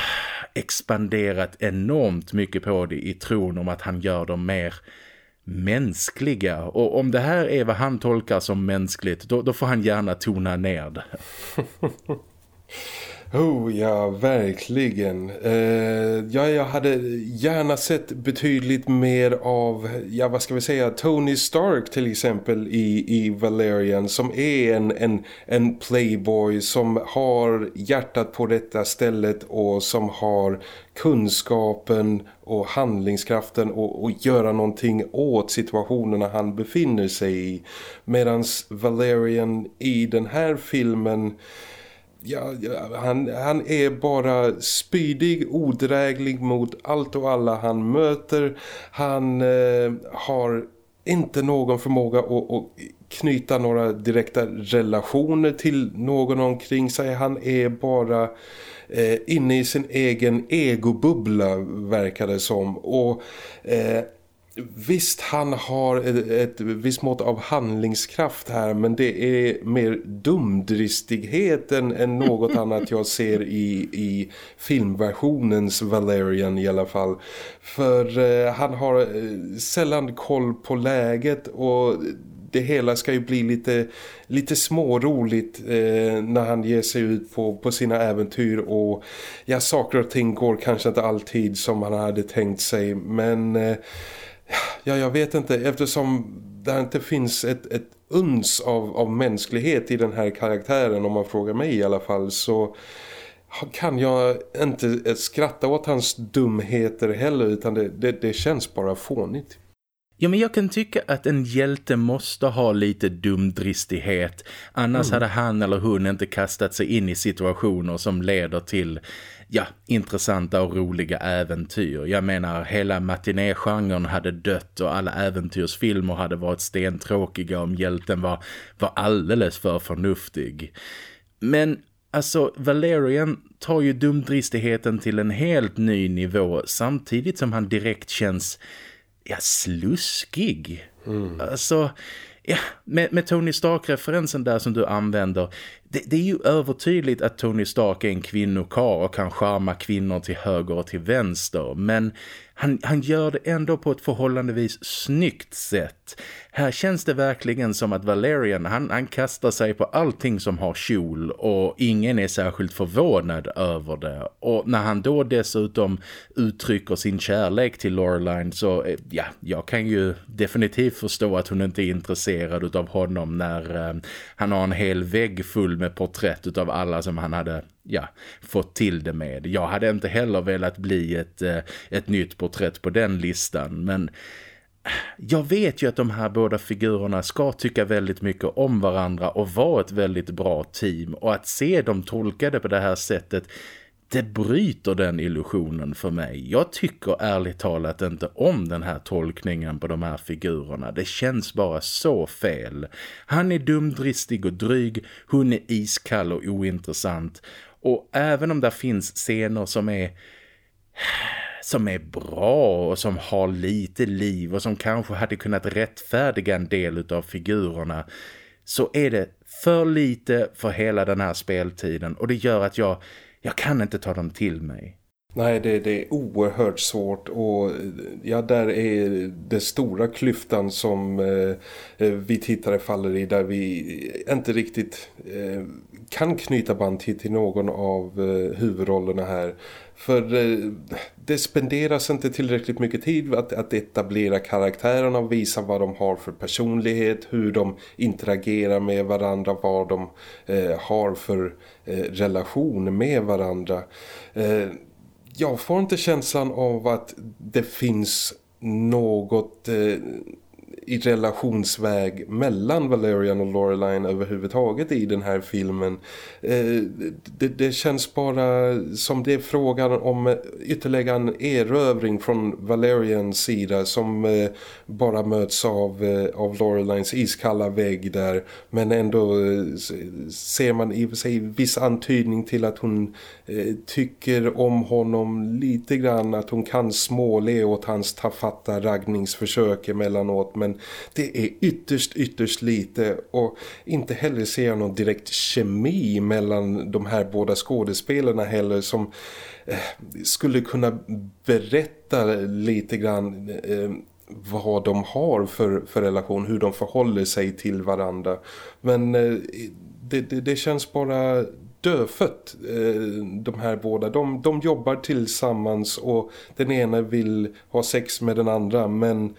expanderat enormt mycket på det i tron om att han gör dem mer mänskliga. Och om det här är vad han tolkar som mänskligt, då, då får han gärna tona ner det. Oh ja, verkligen. Eh, ja, jag hade gärna sett betydligt mer av, ja vad ska vi säga, Tony Stark till exempel i, i Valerian som är en, en, en playboy som har hjärtat på detta stället och som har kunskapen och handlingskraften och, och göra någonting åt situationerna han befinner sig i. Medan Valerian i den här filmen ja, han, han är bara spydig, odräglig mot allt och alla han möter. Han eh, har inte någon förmåga att, att knyta några direkta relationer till någon omkring sig. Han är bara eh, inne i sin egen egobubbla verkar det som. Och eh, Visst, han har ett, ett visst mått av handlingskraft här men det är mer dumdristighet än, än något annat jag ser i, i filmversionens Valerian i alla fall. För eh, han har eh, sällan koll på läget och det hela ska ju bli lite, lite småroligt eh, när han ger sig ut på, på sina äventyr och ja, saker och ting går kanske inte alltid som han hade tänkt sig men... Eh, ja, jag vet inte, eftersom det inte finns ett, ett uns av, av mänsklighet i den här karaktären om man frågar mig i alla fall så kan jag inte skratta åt hans dumheter heller utan det, det, det känns bara fånigt. Ja men jag kan tycka att en hjälte måste ha lite dumdristighet. Annars mm. hade han eller hon inte kastat sig in i situationer som leder till ja, intressanta och roliga äventyr. Jag menar, hela matinégenren hade dött och alla äventyrsfilmer hade varit stentråkiga om hjälten var, var alldeles för förnuftig. Men alltså, Valerian tar ju dumdristigheten till en helt ny nivå samtidigt som han direkt känns ja, sluskig. Mm. Alltså, ja, med, med Tony Stark-referensen där som du använder, det, det, är ju övertydligt att Tony Stark är en kvinnokar och kan charma kvinnor till höger och till vänster. Men han, han gör det ändå på ett förhållandevis snyggt sätt. Här känns det verkligen som att Valerian, han, han kastar sig på allting som har kjol och ingen är särskilt förvånad över det. Och när han då dessutom uttrycker sin kärlek till Loreline så, eh, ja, jag kan ju definitivt förstå att hon inte är intresserad av honom när eh, han har en hel vägg full med porträtt av alla som han hade ja, fått till det med. Jag hade inte heller velat bli ett, eh, ett nytt porträtt på den listan men jag vet ju att de här båda figurerna ska tycka väldigt mycket om varandra och vara ett väldigt bra team och att se dem tolkade på det här sättet det bryter den illusionen för mig. Jag tycker ärligt talat inte om den här tolkningen på de här figurerna. Det känns bara så fel. Han är dumdristig och dryg, hon är iskall och ointressant. Och även om det finns scener som är som är bra och som har lite liv och som kanske hade kunnat rättfärdiga en del av figurerna så är det för lite för hela den här speltiden och det gör att jag, jag kan inte ta dem till mig. Nej, det, det, är oerhört svårt och ja, där är den stora klyftan som eh, eh, vi tittare faller i där vi inte riktigt eh, kan knyta band till, till någon av eh, huvudrollerna här. För eh, det spenderas inte tillräckligt mycket tid att, att etablera karaktärerna och visa vad de har för personlighet, hur de interagerar med varandra, vad de eh, har för eh, relation med varandra. Eh, jag får inte känslan av att det finns något eh, i relationsväg mellan Valerian och Loreline överhuvudtaget i den här filmen. Eh, det, det, känns bara som det är frågan om ytterligare en erövring från Valerians sida som eh, bara möts av, eh, av Lorelines iskalla vägg där. Men ändå ser man i och för sig viss antydning till att hon tycker om honom lite grann. Att hon kan småle åt hans tafatta raggningsförsök emellanåt. Men det är ytterst, ytterst lite och inte heller ser jag någon direkt kemi mellan de här båda skådespelarna heller som eh, skulle kunna berätta lite grann eh, vad de har för, för relation, hur de förhåller sig till varandra. Men eh, det, det, det, känns bara dödfött eh, de här båda. De, de jobbar tillsammans och den ena vill ha sex med den andra men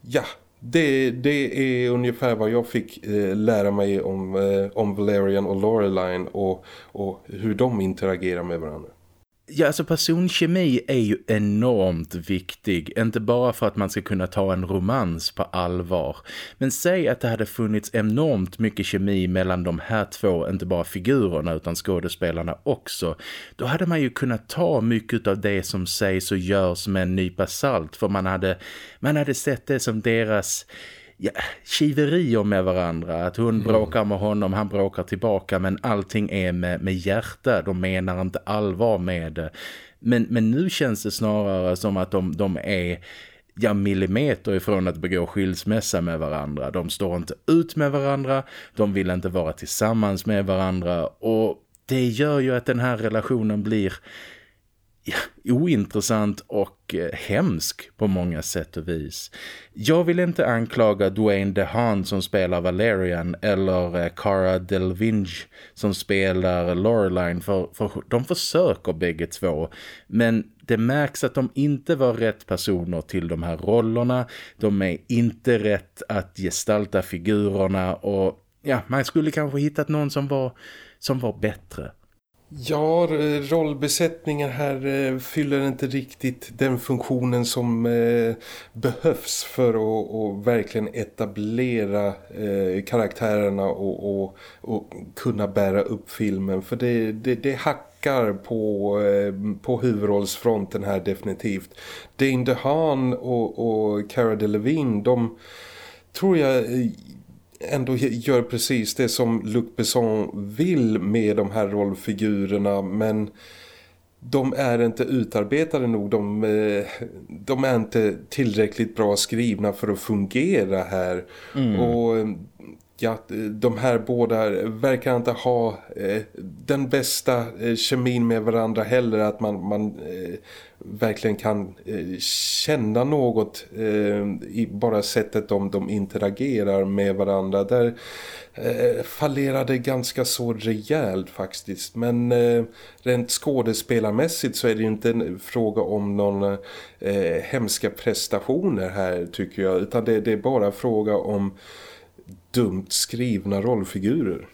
ja, det, det är ungefär vad jag fick eh, lära mig om, eh, om Valerian och Loreline och, och hur de interagerar med varandra. Ja, alltså personkemi är ju enormt viktig. Inte bara för att man ska kunna ta en romans på allvar. Men säg att det hade funnits enormt mycket kemi mellan de här två, inte bara figurerna utan skådespelarna också. Då hade man ju kunnat ta mycket av det som sägs och görs med en nypa salt. För man hade, man hade sett det som deras ja, kiverier med varandra. Att hon mm. bråkar med honom, han bråkar tillbaka. Men allting är med, med hjärta. De menar inte allvar med det. Men, men nu känns det snarare som att de, de är ja, millimeter ifrån att begå skilsmässa med varandra. De står inte ut med varandra. De vill inte vara tillsammans med varandra. Och det gör ju att den här relationen blir ja, ointressant och eh, hemsk på många sätt och vis. Jag vill inte anklaga Dwayne DeHaan som spelar Valerian eller eh, Cara Delvinge som spelar Loreline för, för de försöker bägge två. Men det märks att de inte var rätt personer till de här rollerna. De är inte rätt att gestalta figurerna och ja, man skulle kanske hittat någon som var, som var bättre. Ja, rollbesättningen här eh, fyller inte riktigt den funktionen som eh, behövs för att, att verkligen etablera eh, karaktärerna och, och, och, kunna bära upp filmen. För det, det, det hackar på, på huvudrollsfronten här definitivt. Dane DeHaan och, och Cara Delevingne, de tror jag ändå gör precis det som Luc Besson vill med de här rollfigurerna men de är inte utarbetade nog, de, eh, de är inte tillräckligt bra skrivna för att fungera här mm. och ja, eh, de här båda verkar inte ha eh, den bästa eh, kemin med varandra heller att man, man eh, verkligen kan eh, känna något eh, i bara sättet om de interagerar med varandra. Där eh, fallerade ganska så rejält faktiskt. Men eh, rent skådespelarmässigt så är det ju inte en fråga om någon eh, hemska prestationer här tycker jag. Utan det, det är bara fråga om dumt skrivna rollfigurer.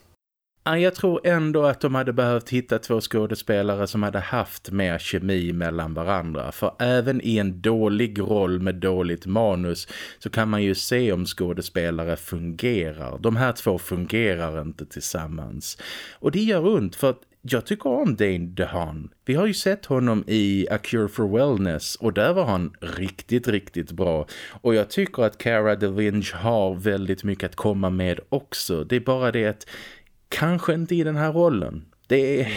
Jag tror ändå att de hade behövt hitta två skådespelare som hade haft mer kemi mellan varandra. För även i en dålig roll med dåligt manus så kan man ju se om skådespelare fungerar. De här två fungerar inte tillsammans. Och det gör ont för att jag tycker om Dane DeHaan. Vi har ju sett honom i A Cure for Wellness och där var han riktigt, riktigt bra. Och jag tycker att Cara Delevingne har väldigt mycket att komma med också. Det är bara det att kanske inte i den här rollen. Det är,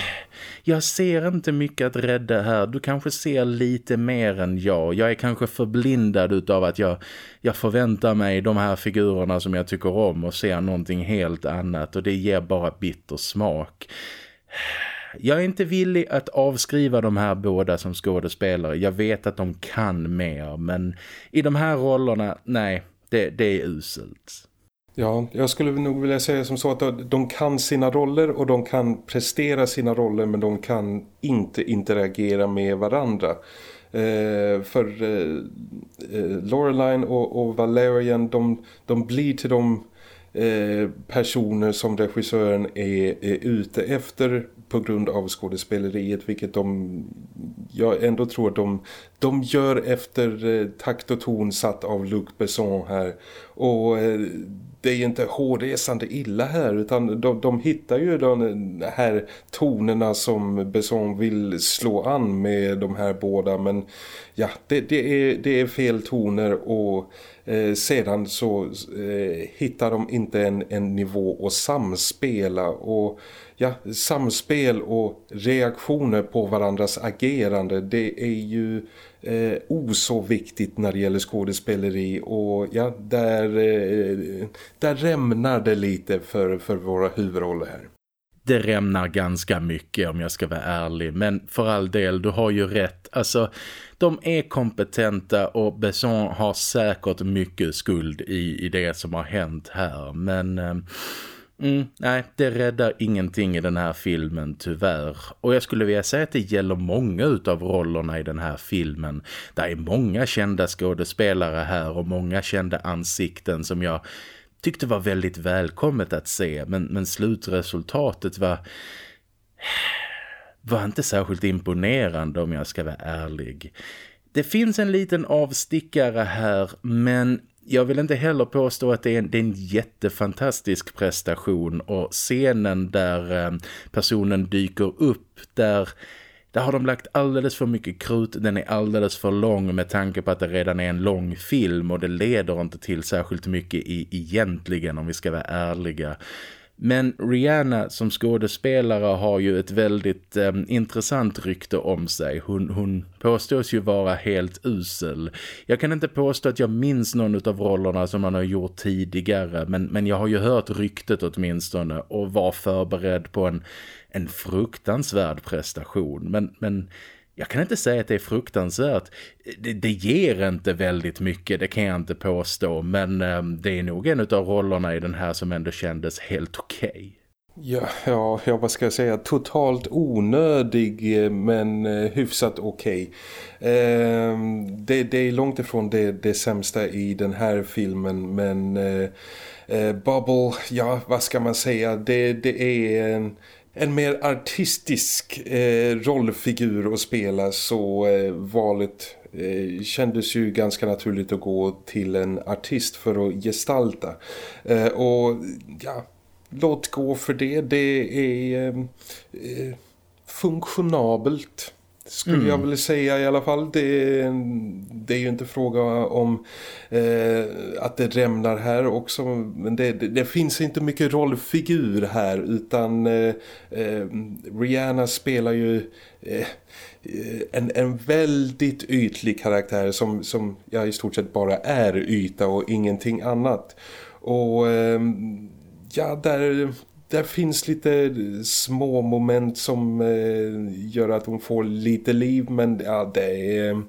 jag ser inte mycket att rädda här. Du kanske ser lite mer än jag. Jag är kanske förblindad utav att jag, jag förväntar mig de här figurerna som jag tycker om och ser någonting helt annat. Och det ger bara bitter smak. Jag är inte villig att avskriva de här båda som skådespelare. Jag vet att de kan mer, men i de här rollerna, nej, det, det är uselt. Ja, jag skulle nog vilja säga som så att de kan sina roller och de kan prestera sina roller men de kan inte interagera med varandra. Eh, för eh, eh Loreline och, och Valerian de, de blir till de Eh, personer som regissören är, är ute efter på grund av skådespeleriet vilket de jag ändå tror att de, de gör efter eh, takt och ton satt av Luc Besson här. Och eh, det är ju inte hårresande illa här utan de, de hittar ju de här tonerna som Besson vill slå an med de här båda. Men ja, det, det, är, det är fel toner och eh, sedan så eh, hittar de inte en, en nivå att samspela. Och ja, samspel och reaktioner på varandras agerande det är ju eh, oså viktigt när det gäller skådespeleri och ja, där, eh, där rämnar det lite för, för våra huvudroller här. Det rämnar ganska mycket om jag ska vara ärlig. Men för all del, du har ju rätt. Alltså, de är kompetenta och Besson har säkert mycket skuld i, i det som har hänt här. Men... Eh, Mm, nej, det räddar ingenting i den här filmen tyvärr. Och jag skulle vilja säga att det gäller många utav rollerna i den här filmen. Det är många kända skådespelare här och många kända ansikten som jag tyckte var väldigt välkommet att se. Men, men slutresultatet var... var inte särskilt imponerande om jag ska vara ärlig. Det finns en liten avstickare här men jag vill inte heller påstå att det är en, det är en jättefantastisk prestation och scenen där eh, personen dyker upp där där har de lagt alldeles för mycket krut, den är alldeles för lång med tanke på att det redan är en lång film och det leder inte till särskilt mycket i, egentligen om vi ska vara ärliga. Men Rihanna som skådespelare har ju ett väldigt eh, intressant rykte om sig. Hon, hon påstås ju vara helt usel. Jag kan inte påstå att jag minns någon av rollerna som man har gjort tidigare. Men, men jag har ju hört ryktet åtminstone och var förberedd på en, en fruktansvärd prestation. Men, men jag kan inte säga att det är fruktansvärt. Det, det ger inte väldigt mycket, det kan jag inte påstå. Men eh, det är nog en av rollerna i den här som ändå kändes helt okej. Okay. Ja, ja, ja, vad ska jag säga? Totalt onödig men eh, hyfsat okej. Okay. Eh, det, det, är långt ifrån det, det sämsta i den här filmen men eh, eh, Bubble, ja vad ska man säga? Det, det är en en mer artistisk eh, rollfigur att spela så eh, valet eh, kändes ju ganska naturligt att gå till en artist för att gestalta. Eh, och ja, låt gå för det. Det är eh, eh funktionabelt skulle mm. jag vilja säga i alla fall. Det, det är ju inte fråga om eh, att det rämnar här också. Men det, det, det, finns inte mycket rollfigur här utan eh, eh, Rihanna spelar ju eh, en, en väldigt ytlig karaktär som, som ja, i stort sett bara är yta och ingenting annat. Och eh, ja, där där finns lite små moment som eh, gör att hon får lite liv men ja, det är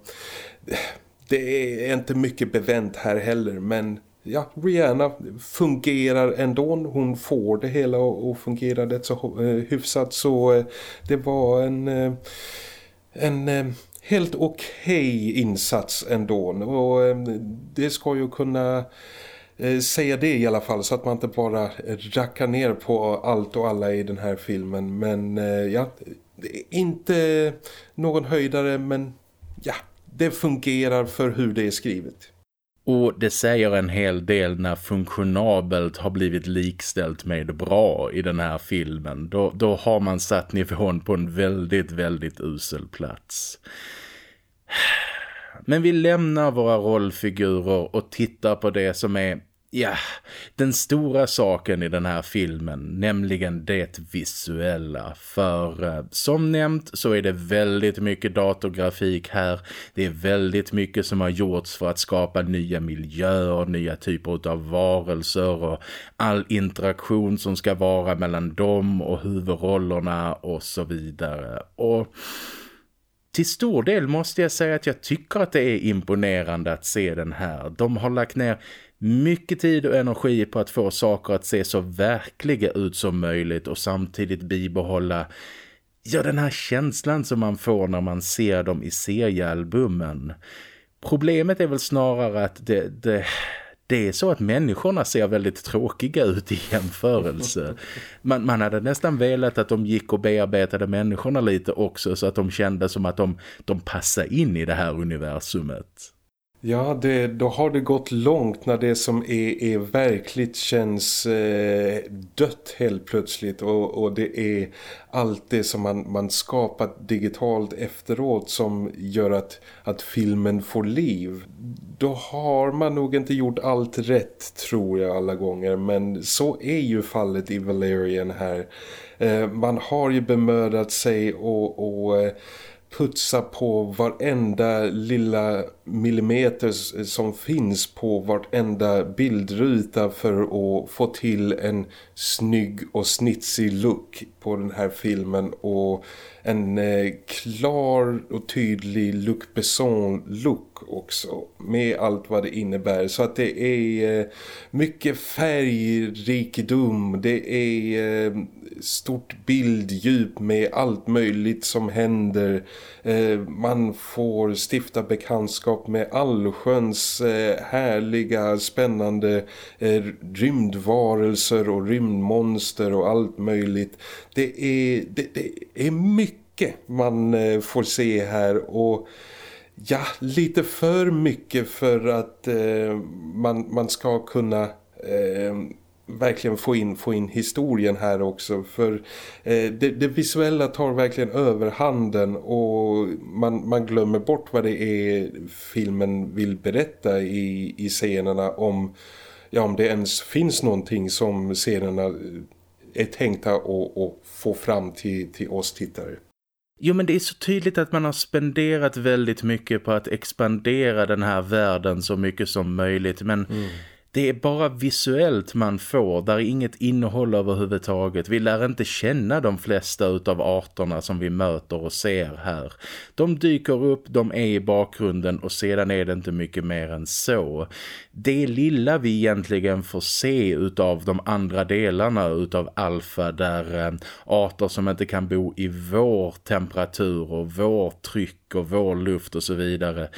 det är inte mycket bevänt här heller men ja, Rihanna fungerar ändå. Hon får det hela och fungerar det så eh, hyfsat så eh, det var en eh, en eh, helt okej okay insats ändå och eh, det ska ju kunna eh, Eh, säga det i alla fall så att man inte bara rackar ner på allt och alla i den här filmen. Men eh, ja, inte någon höjdare men ja, det fungerar för hur det är skrivet. Och det säger en hel del när funktionabelt har blivit likställt med bra i den här filmen. Då, då har man satt nivån på en väldigt, väldigt usel plats. Men vi lämnar våra rollfigurer och tittar på det som är ja, den stora saken i den här filmen, nämligen det visuella. För eh, som nämnt så är det väldigt mycket datorgrafik här. Det är väldigt mycket som har gjorts för att skapa nya miljöer, nya typer av varelser och all interaktion som ska vara mellan dem och huvudrollerna och så vidare. Och till stor del måste jag säga att jag tycker att det är imponerande att se den här. De har lagt ner mycket tid och energi på att få saker att se så verkliga ut som möjligt och samtidigt bibehålla ja, den här känslan som man får när man ser dem i seriealbumen. Problemet är väl snarare att det, det, det är så att människorna ser väldigt tråkiga ut i jämförelse. Man, man hade nästan velat att de gick och bearbetade människorna lite också så att de kände som att de, de passar in i det här universumet. Ja, det, då har det gått långt när det som är, är verkligt känns eh, dött helt plötsligt och, och det är allt det som man, man skapat digitalt efteråt som gör att, att filmen får liv. Då har man nog inte gjort allt rätt tror jag alla gånger men så är ju fallet i Valerian här. Eh, man har ju bemödat sig och... och eh, putsa på varenda lilla millimeter som finns på varenda bildruta för att få till en snygg och snitsig look på den här filmen. Och en eh, klar och tydlig Luc Besson-look också med allt vad det innebär. Så att det är eh, mycket färgrikedom. Det är eh, stort bilddjup med allt möjligt som händer. Eh, man får stifta bekantskap med allsköns eh, härliga spännande eh, rymdvarelser och rymdmonster och allt möjligt. Det är, det, det är mycket man eh, får se här och ja, lite för mycket för att eh, man, man ska kunna eh, verkligen få in, få in historien här också för eh, det, det, visuella tar verkligen överhanden och man, man glömmer bort vad det är filmen vill berätta i, i scenerna om, ja, om det ens finns någonting som scenerna eh, är tänkta att, att få fram till, till oss tittare. Jo men det är så tydligt att man har spenderat väldigt mycket på att expandera den här världen så mycket som möjligt men mm. Det är bara visuellt man får, där är inget innehåll överhuvudtaget. Vi lär inte känna de flesta av arterna som vi möter och ser här. De dyker upp, de är i bakgrunden och sedan är det inte mycket mer än så. Det lilla vi egentligen får se utav de andra delarna utav alfa där eh, arter som inte kan bo i vår temperatur och vår tryck och vår luft och så vidare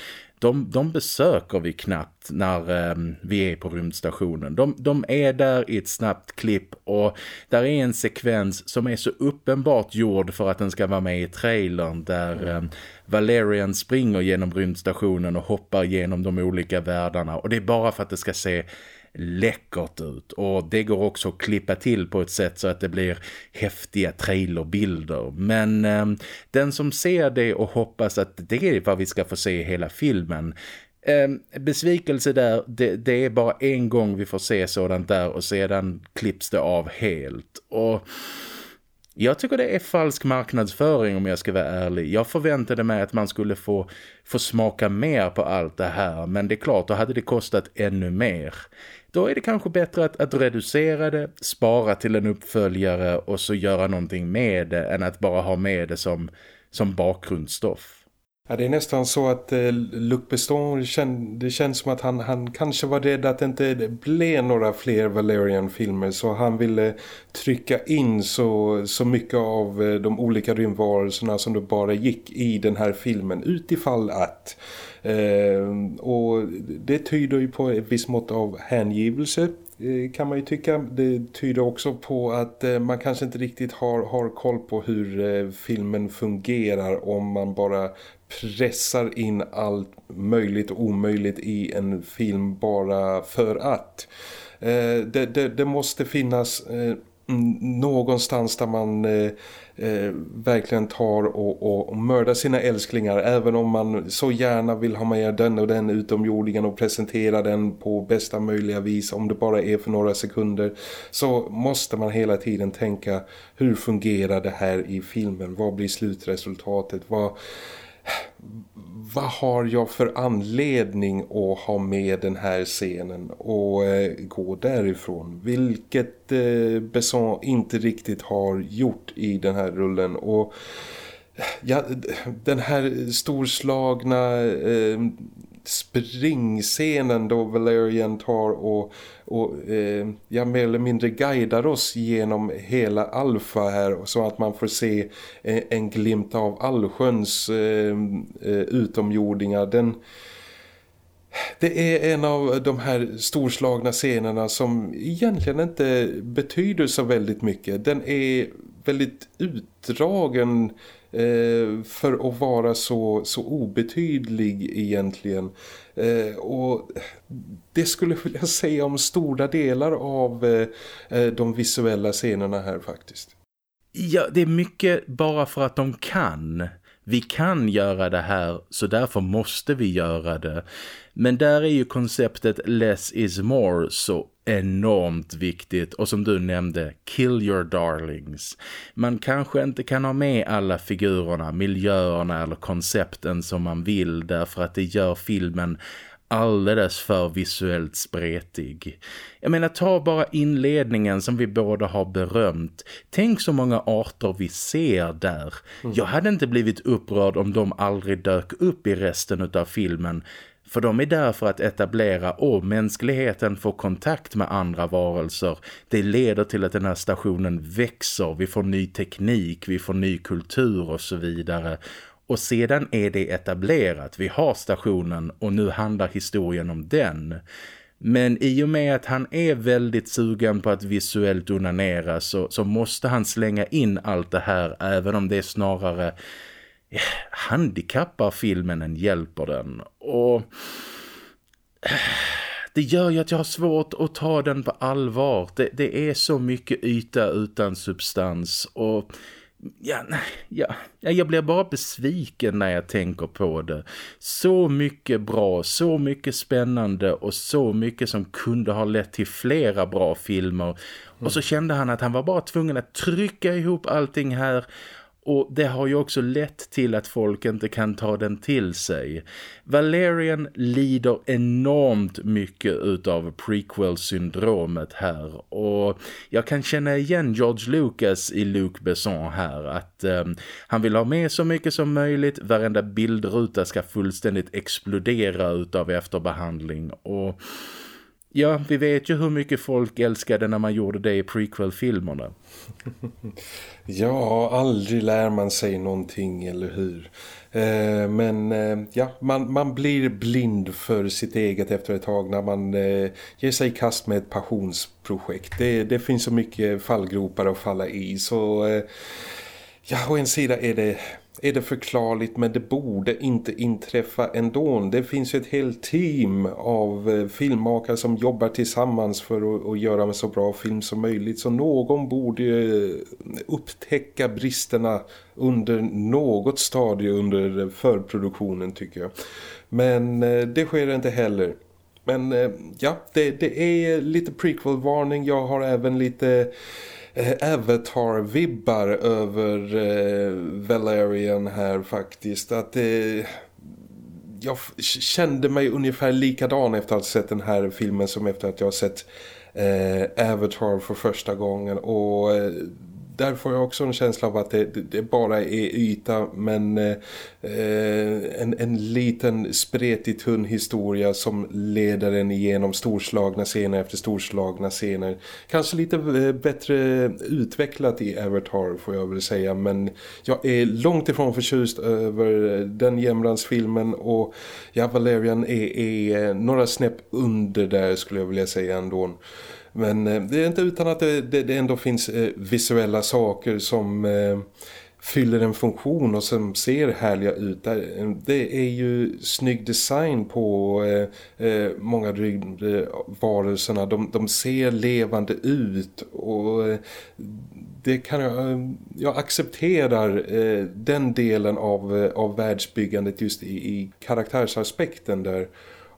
de, de besöker vi knappt när eh, vi är på rymdstationen. De, de är där i ett snabbt klipp och där är en sekvens som är så uppenbart gjord för att den ska vara med i trailern där eh, Valerian springer genom rymdstationen och hoppar genom de olika världarna och det är bara för att det ska se läckert ut och det går också att klippa till på ett sätt så att det blir häftiga trailerbilder. Men eh, den som ser det och hoppas att det är vad vi ska få se i hela filmen eh, besvikelse där, det, det, är bara en gång vi får se sådant där och sedan klipps det av helt. Och jag tycker det är falsk marknadsföring om jag ska vara ärlig. Jag förväntade mig att man skulle få, få smaka mer på allt det här men det är klart, då hade det kostat ännu mer. Då är det kanske bättre att, att reducera det, spara till en uppföljare och så göra någonting med det än att bara ha med det som, som bakgrundsstoff. Ja, det är nästan så att eh, Luc Beston kän, det känns som att han, han kanske var rädd att det inte blev några fler Valerian-filmer så han ville trycka in så, så mycket av eh, de olika rymdvarelserna som det bara gick i den här filmen utifall att Eh, och det tyder ju på ett visst mått av hängivelse eh, kan man ju tycka. Det tyder också på att eh, man kanske inte riktigt har, har koll på hur filmen fungerar om man bara pressar in allt möjligt och omöjligt i en film bara för att. Det, det, det måste finnas någonstans där man eh, verkligen tar och, och, och mördar sina älsklingar även om man så gärna vill ha med den och den utomjordingen och presentera den på bästa möjliga vis om det bara är för några sekunder så måste man hela tiden tänka hur fungerar det här i filmen? Vad blir slutresultatet? Vad vad har jag för anledning att ha med den här scenen och eh, gå därifrån? Vilket eh, Besson inte riktigt har gjort i den här rullen och ja, den här storslagna eh, springscenen då Valerian tar och, och eh, ja, mer eller mindre guidar oss genom hela Alfa här så att man får se en, en glimt av allsköns eh, eh, utomjordingar. Den, det är en av de här storslagna scenerna som egentligen inte betyder så väldigt mycket. Den är väldigt utdragen eh, Eh, för att vara så, så obetydlig egentligen. Eh, och det skulle jag vilja säga om stora delar av eh, de visuella scenerna här faktiskt. Ja, det är mycket bara för att de kan. Vi kan göra det här så därför måste vi göra det. Men där är ju konceptet less is more så enormt viktigt och som du nämnde, kill your darlings. Man kanske inte kan ha med alla figurerna, miljöerna eller koncepten som man vill därför att det gör filmen alldeles för visuellt spretig. Jag menar, ta bara inledningen som vi båda har berömt. Tänk så många arter vi ser där. Mm. Jag hade inte blivit upprörd om de aldrig dök upp i resten av filmen för de är där för att etablera om mänskligheten får kontakt med andra varelser. Det leder till att den här stationen växer. Vi får ny teknik, vi får ny kultur och så vidare. Och sedan är det etablerat. Vi har stationen och nu handlar historien om den. Men i och med att han är väldigt sugen på att visuellt onanera så, så måste han slänga in allt det här även om det är snarare eh, handikappar filmen än hjälper den. Och eh, det gör ju att jag har svårt att ta den på allvar. Det, det är så mycket yta utan substans och ja, ja, jag blir bara besviken när jag tänker på det. Så mycket bra, så mycket spännande och så mycket som kunde ha lett till flera bra filmer. Mm. Och så kände han att han var bara tvungen att trycka ihop allting här och det har ju också lett till att folk inte kan ta den till sig. Valerian lider enormt mycket utav prequel-syndromet här. Och jag kan känna igen George Lucas i Luc Besson här. Att eh, han vill ha med så mycket som möjligt. Varenda bildruta ska fullständigt explodera utav efterbehandling. Och... Ja, vi vet ju hur mycket folk älskade när man gjorde det i prequel-filmerna. ja, aldrig lär man sig någonting, eller hur? Eh, men eh, ja, man, man blir blind för sitt eget efter ett tag när man eh, ger sig i kast med ett passionsprojekt. Det, det finns så mycket fallgropar att falla i, så... Eh, ja, å en sida är det är det förklarligt men det borde inte inträffa ändå. Det finns ju ett helt team av eh, filmmakare som jobbar tillsammans för att, att göra en så bra film som möjligt. Så någon borde eh, upptäcka bristerna under något stadie under förproduktionen tycker jag. Men eh, det sker inte heller. Men ja, det, det är lite prequel-varning. Jag har även lite Eh, Avatar-vibbar över eh, Valerian här faktiskt. Att eh, jag kände mig ungefär likadan efter att ha sett den här filmen som efter att jag har sett eh, Avatar för första gången. Och eh, där får jag också en känsla av att det, det bara är yta men eh, en, en liten spretig tunn historia som leder en igenom storslagna scener efter storslagna scener. Kanske lite eh, bättre utvecklat i Avatar får jag väl säga men jag är långt ifrån förtjust över den jämransfilmen och ja, Valerian är, är eh, några snäpp under där skulle jag vilja säga ändå. Men eh, det är inte utan att det, det, ändå finns eh, visuella saker som eh, fyller en funktion och som ser härliga ut. Det är ju snygg design på eh, många rymdvarelserna. De, de ser levande ut och det kan jag, jag accepterar eh, den delen av, av världsbyggandet just i, i karaktärsaspekten där.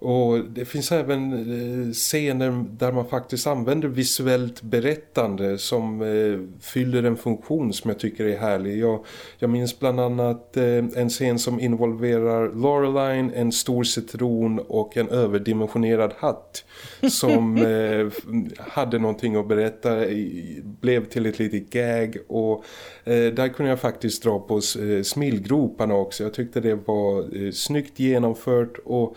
Och det finns även eh, scener där man faktiskt använder visuellt berättande som eh, fyller en funktion som jag tycker är härlig. Jag, jag minns bland annat eh, en scen som involverar Loreline, en stor citron och en överdimensionerad hatt som hade någonting att berätta, blev till ett litet gag och där kunde jag faktiskt dra på smilgroparna också. Jag tyckte det var snyggt genomfört och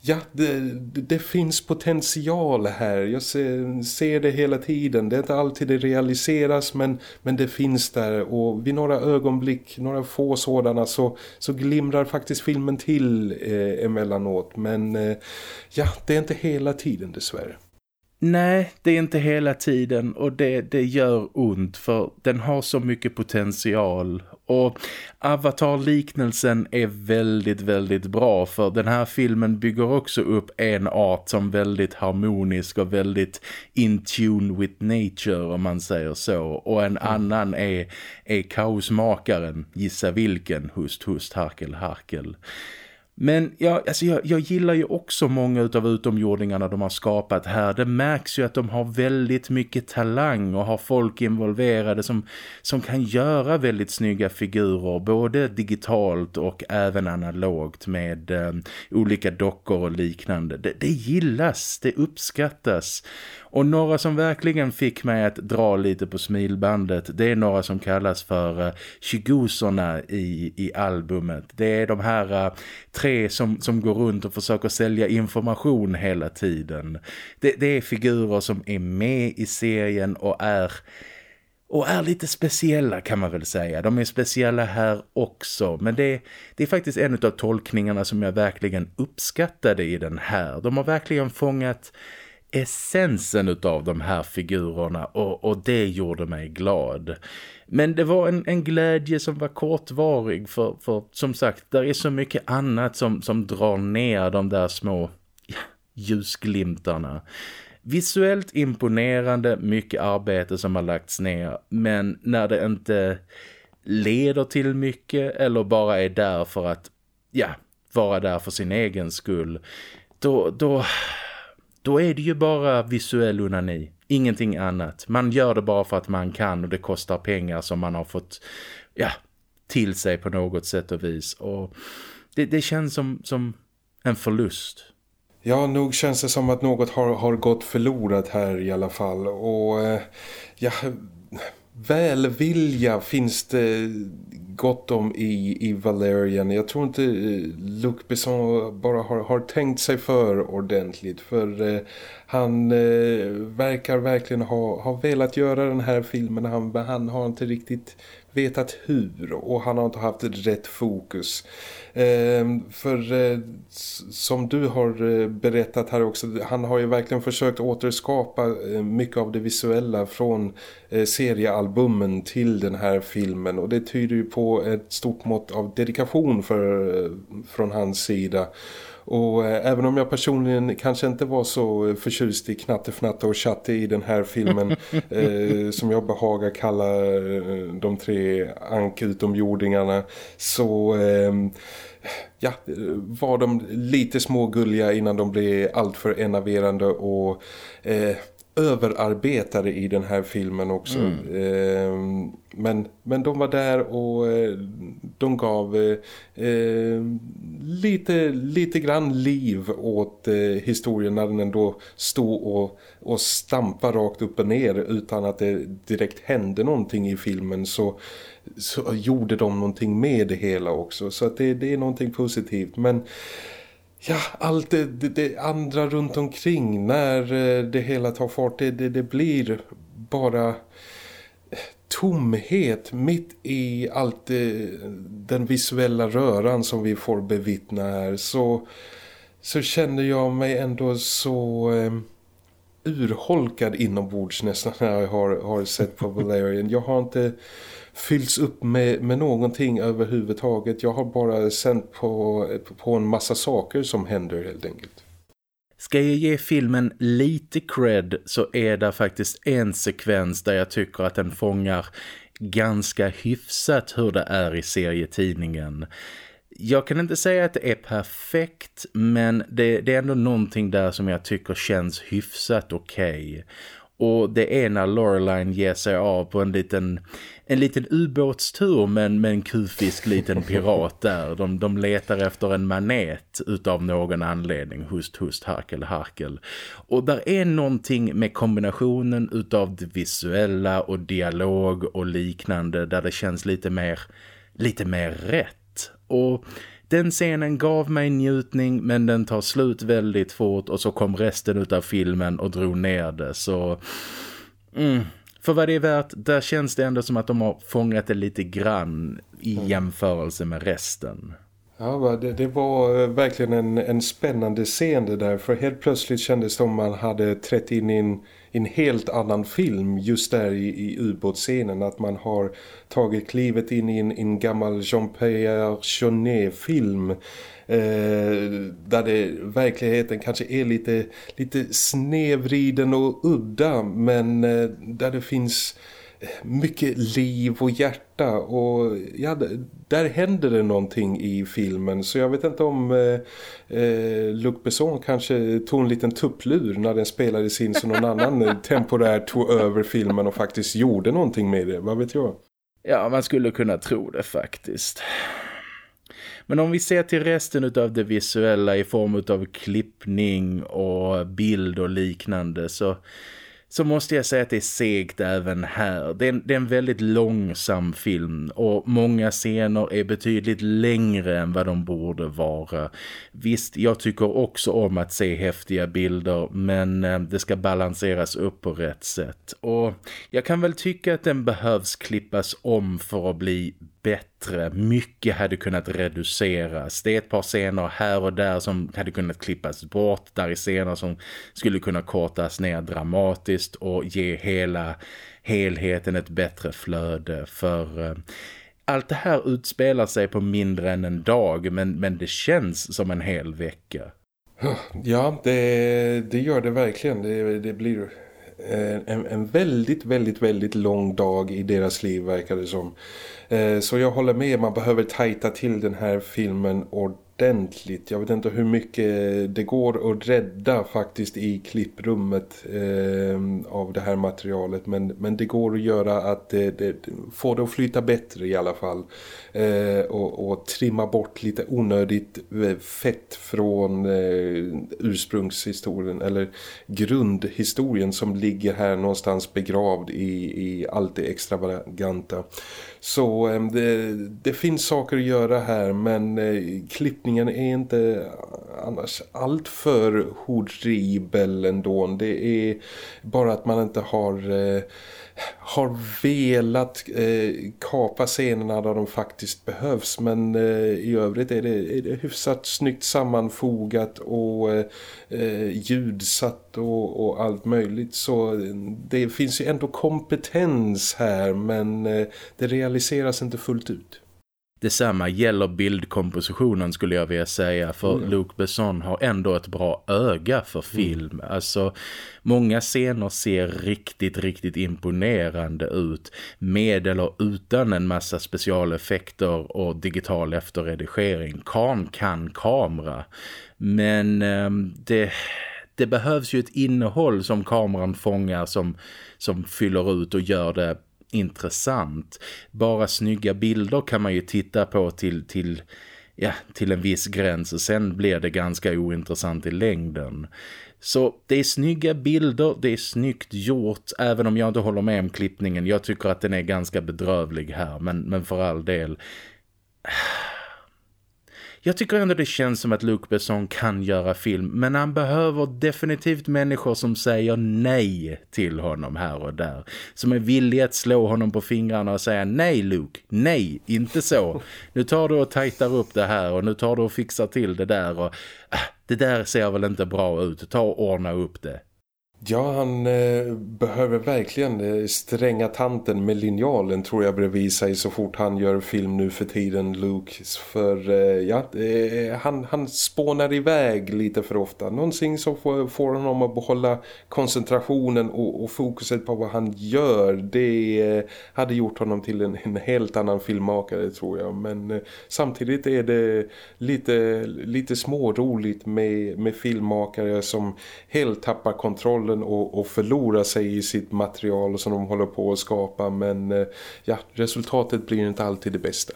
ja, det, det, finns potential här. Jag ser, ser, det hela tiden. Det är inte alltid det realiseras men, men det finns där. Och vid några ögonblick, några få sådana så, så glimrar faktiskt filmen till eh, emellanåt. Men eh, ja, det är inte hela tiden dessvärre. Nej, det är inte hela tiden och det, det gör ont för den har så mycket potential och Avatar-liknelsen är väldigt, väldigt bra för den här filmen bygger också upp en art som väldigt harmonisk och väldigt in tune with nature om man säger så. Och en mm. annan är, är kaosmakaren, gissa vilken, hust, hust, harkel, harkel. Men ja, alltså jag, jag gillar ju också många av utomjordingarna de har skapat här. Det märks ju att de har väldigt mycket talang och har folk involverade som, som kan göra väldigt snygga figurer. Både digitalt och även analogt med eh, olika dockor och liknande. Det, det gillas, det uppskattas. Och några som verkligen fick mig att dra lite på smilbandet det är några som kallas för uh, i, i albumet. Det är de här uh, tre som, som går runt och försöker sälja information hela tiden. Det, det är figurer som är med i serien och är och är lite speciella kan man väl säga. De är speciella här också. Men det, det är faktiskt en av tolkningarna som jag verkligen uppskattade i den här. De har verkligen fångat essensen av de här figurerna och, och det gjorde mig glad. Men det var en, en glädje som var kortvarig för, för som sagt, där är så mycket annat som, som drar ner de där små ja, ljusglimtarna. Visuellt imponerande, mycket arbete som har lagts ner men när det inte leder till mycket eller bara är där för att ja, vara där för sin egen skull då, då, då är det ju bara visuell onani. Ingenting annat. Man gör det bara för att man kan och det kostar pengar som man har fått ja, till sig på något sätt och vis. Och det, det känns som, som en förlust. Ja, nog känns det som att något har, har gått förlorat här i alla fall. Och eh, ja, välvilja finns det gott om i, i Valerian. Jag tror inte eh, Luc Besson bara har, har tänkt sig för ordentligt. För eh, han eh, verkar verkligen ha, ha velat göra den här filmen. Han, han har inte riktigt vetat hur och han har inte haft rätt fokus. Ehm, för eh, som du har eh, berättat här också, han har ju verkligen försökt återskapa eh, mycket av det visuella från seriealbumen till den här filmen och det tyder ju på ett stort mått av dedikation för, från hans sida. Och eh, även om jag personligen kanske inte var så förtjust i knattefnatta och chatte i den här filmen eh, som jag behagar kalla eh, de tre ankutomjordingarna så eh, ja, var de lite smågulliga innan de blev alltför enerverande och eh, överarbetade i den här filmen också. Mm. Eh, men, men de var där och eh, de gav eh, eh, lite, lite grann liv åt eh, historien när den ändå stod och, och stampade rakt upp och ner utan att det direkt hände någonting i filmen så, så gjorde de någonting med det hela också. Så att det, det är någonting positivt. Men ja, allt det, det, det, andra runt omkring när eh, det hela tar fart, det, det, det blir bara eh, tomhet mitt i allt det, den visuella röran som vi får bevittna här så, så känner jag mig ändå så urholkad inombords nästan när jag har, har sett på Valerian. Jag har inte fyllts upp med, med någonting överhuvudtaget. Jag har bara sänt på, på en massa saker som händer helt enkelt. Ska jag ge filmen lite cred så är det faktiskt en sekvens där jag tycker att den fångar ganska hyfsat hur det är i serietidningen. Jag kan inte säga att det är perfekt men det, det är ändå någonting där som jag tycker känns hyfsat okej. Okay. Och det är när Loreline ger sig av på en liten, en liten ubåtstur med, med en kufisk liten pirat där. De, de letar efter en manet utav någon anledning. Hust, hust, harkel, harkel. Och där är någonting med kombinationen utav det visuella och dialog och liknande där det känns lite mer, lite mer rätt. Och den scenen gav mig njutning men den tar slut väldigt fort och så kom resten av filmen och drog ner det. Så mm, för vad det är värt, där känns det ändå som att de har fångat det lite grann i mm. jämförelse med resten. Ja, det, det var eh, verkligen en, en spännande scen det där. För helt plötsligt kändes det som man hade trätt in i en, en helt annan film just där i, i ubåtsscenen. Att man har tagit klivet in i en, en gammal Jean-Pierre Jeunet-film. Eh, där det, verkligheten kanske är lite, lite snevriden och udda. Men eh, där det finns mycket liv och hjärta och ja, där händer det någonting i filmen så jag vet inte om eh, eh, Luc Besson kanske tog en liten tupplur när den spelades in så någon annan temporär tog över filmen och faktiskt gjorde någonting med det, vad vet jag? Ja, man skulle kunna tro det faktiskt. Men om vi ser till resten av det visuella i form av klippning och bild och liknande så så måste jag säga att det är segt även här. Det är, en, det är, en, väldigt långsam film och många scener är betydligt längre än vad de borde vara. Visst, jag tycker också om att se häftiga bilder men eh, det ska balanseras upp på rätt sätt. Och jag kan väl tycka att den behövs klippas om för att bli bättre. Mycket hade kunnat reduceras. Det är ett par scener här och där som hade kunnat klippas bort. Där är scener som skulle kunna kortas ner dramatiskt och ge hela helheten ett bättre flöde. För eh, allt det här utspelar sig på mindre än en dag men, men det känns som en hel vecka. Ja, det, det gör det verkligen. Det, det blir Eh, en, en väldigt, väldigt, väldigt lång dag i deras liv verkar det som. Eh, så jag håller med, man behöver tajta till den här filmen ordentligt ordentligt. Jag vet inte hur mycket det går att rädda faktiskt i klipprummet eh, av det här materialet. Men, men det går att göra att det, det få det att flyta bättre i alla fall. Eh, och, och trimma bort lite onödigt eh, fett från eh, ursprungshistorien eller grundhistorien som ligger här någonstans begravd i, i allt det extravaganta. Så eh, det, det, finns saker att göra här men eh, klippningen är inte annars allt för horribel ändå. Det är bara att man inte har... Eh, har velat eh, kapa scenerna där de faktiskt behövs men eh, i övrigt är det, är det hyfsat snyggt sammanfogat och eh, eh ljudsatt och, och, allt möjligt så eh, det finns ju ändå kompetens här men eh, det realiseras inte fullt ut. Detsamma gäller bildkompositionen skulle jag vilja säga för mm. Luc Besson har ändå ett bra öga för mm. film. Mm. Alltså många scener ser riktigt, riktigt imponerande ut med eller utan en massa specialeffekter och digital efterredigering. Kan kan kamera. Men eh, det det behövs ju ett innehåll som kameran fångar som, som fyller ut och gör det intressant. Bara snygga bilder kan man ju titta på till, till, ja, till en viss gräns och sen blir det ganska ointressant i längden. Så det är snygga bilder, det är snyggt gjort även om jag inte håller med om klippningen. Jag tycker att den är ganska bedrövlig här men, men för all del jag tycker ändå det känns som att Luc Besson kan göra film men han behöver definitivt människor som säger nej till honom här och där. Som är villiga att slå honom på fingrarna och säga nej Luke, nej, inte så. Nu tar du och tajtar upp det här och nu tar du och fixar till det där och äh, det där ser väl inte bra ut. Ta och ordna upp det. Ja, han eh, behöver verkligen eh, stränga tanten med linjalen tror jag bredvid sig så fort han gör film nu för tiden, Luke. För eh, ja, eh, han, han spånar iväg lite för ofta. Någonting som får, får honom att behålla koncentrationen och, och fokuset på vad han gör. Det eh, hade gjort honom till en, en, helt annan filmmakare tror jag. Men eh, samtidigt är det lite, lite småroligt med, med filmmakare som helt tappar kontrollen rollen och, och förlora sig i sitt material som de håller på att skapa men eh, ja, resultatet blir inte alltid det bästa.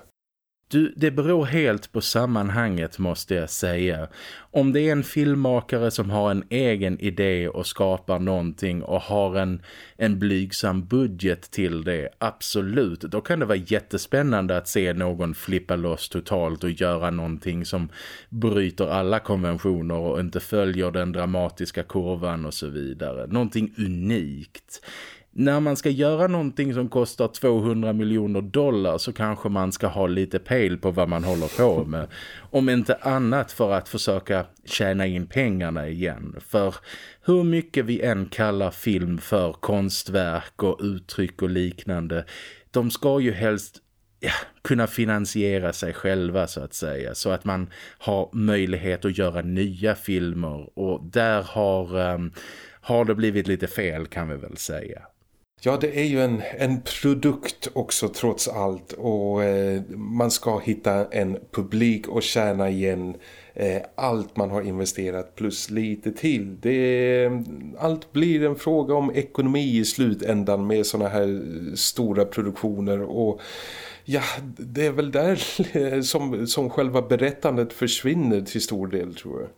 Du, det beror helt på sammanhanget måste jag säga. Om det är en filmmakare som har en egen idé och skapar någonting och har en, en blygsam budget till det, absolut. Då kan det vara jättespännande att se någon flippa loss totalt och göra någonting som bryter alla konventioner och inte följer den dramatiska kurvan och så vidare. Någonting unikt när man ska göra någonting som kostar 200 miljoner dollar så kanske man ska ha lite pejl på vad man håller på med. Om inte annat för att försöka tjäna in pengarna igen. För hur mycket vi än kallar film för konstverk och uttryck och liknande, de ska ju helst ja, kunna finansiera sig själva så att säga. Så att man har möjlighet att göra nya filmer och där har, um, har det blivit lite fel kan vi väl säga. Ja, det är ju en, en produkt också trots allt och eh, man ska hitta en publik och tjäna igen eh, allt man har investerat plus lite till. Det, allt blir en fråga om ekonomi i slutändan med såna här stora produktioner och ja, det är väl där som, som själva berättandet försvinner till stor del tror jag.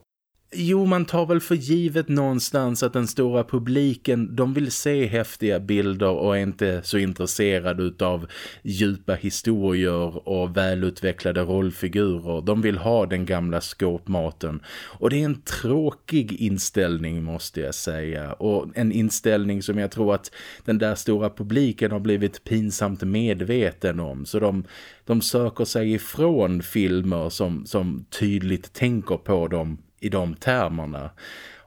Jo, man tar väl för givet någonstans att den stora publiken, de vill se häftiga bilder och är inte så intresserade av djupa historier och välutvecklade rollfigurer. De vill ha den gamla skåpmaten. Och det är en tråkig inställning måste jag säga. Och en inställning som jag tror att den där stora publiken har blivit pinsamt medveten om. Så de, de söker sig ifrån filmer som, som tydligt tänker på dem i de termerna.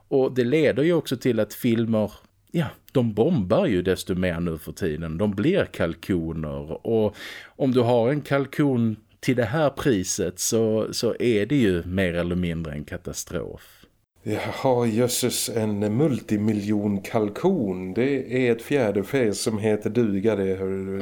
Och det leder ju också till att filmer, ja, de bombar ju desto mer nu för tiden. De blir kalkoner och om du har en kalkon till det här priset så, så är det ju mer eller mindre en katastrof. Jaha, jösses, en multimiljon kalkon. Det är ett fjäderfäs som heter duga det.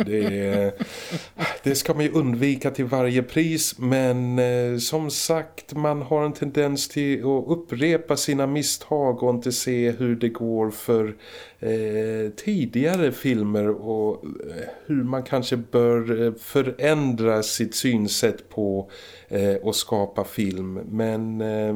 Det, det ska man ju undvika till varje pris. Men eh, som sagt, man har en tendens till att upprepa sina misstag och inte se hur det går för eh, tidigare filmer och eh, hur man kanske bör eh, förändra sitt synsätt på eh, och skapa film. Men eh,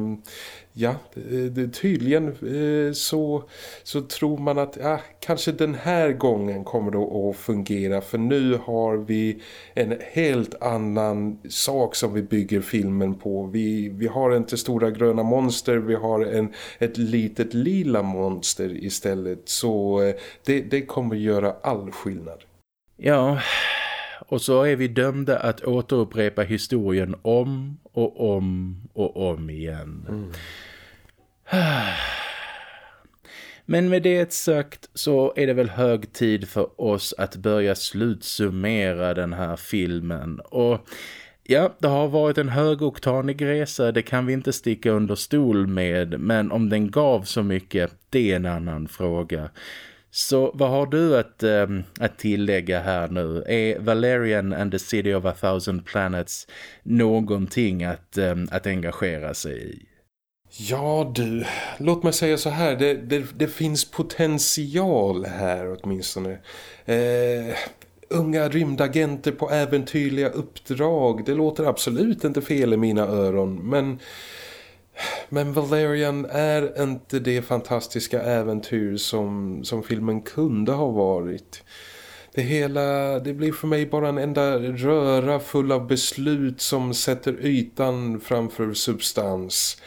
ja, eh, tydligen eh, så, så tror man att ja, kanske den här gången kommer det att fungera för nu har vi en helt annan sak som vi bygger filmen på. Vi, vi har inte stora gröna monster, vi har en, ett litet lila monster istället så eh, det, det kommer göra all skillnad. Ja, och så är vi dömda att återupprepa historien om och om och om igen. Mm. Men med det sagt så är det väl hög tid för oss att börja slutsummera den här filmen. Och ja, det har varit en högoktanig resa, det kan vi inte sticka under stol med. Men om den gav så mycket, det är en annan fråga. Så vad har du att, ähm, att tillägga här nu? Är Valerian and the City of a Thousand Planets någonting att, ähm, att engagera sig i? Ja du, låt mig säga så här, det, det, det finns potential här åtminstone. Eh, unga rymdagenter på äventyrliga uppdrag, det låter absolut inte fel i mina öron, men... Men Valerian är inte det fantastiska äventyr som, som filmen kunde ha varit. Det hela, det blir för mig bara en enda röra full av beslut som sätter ytan framför substans.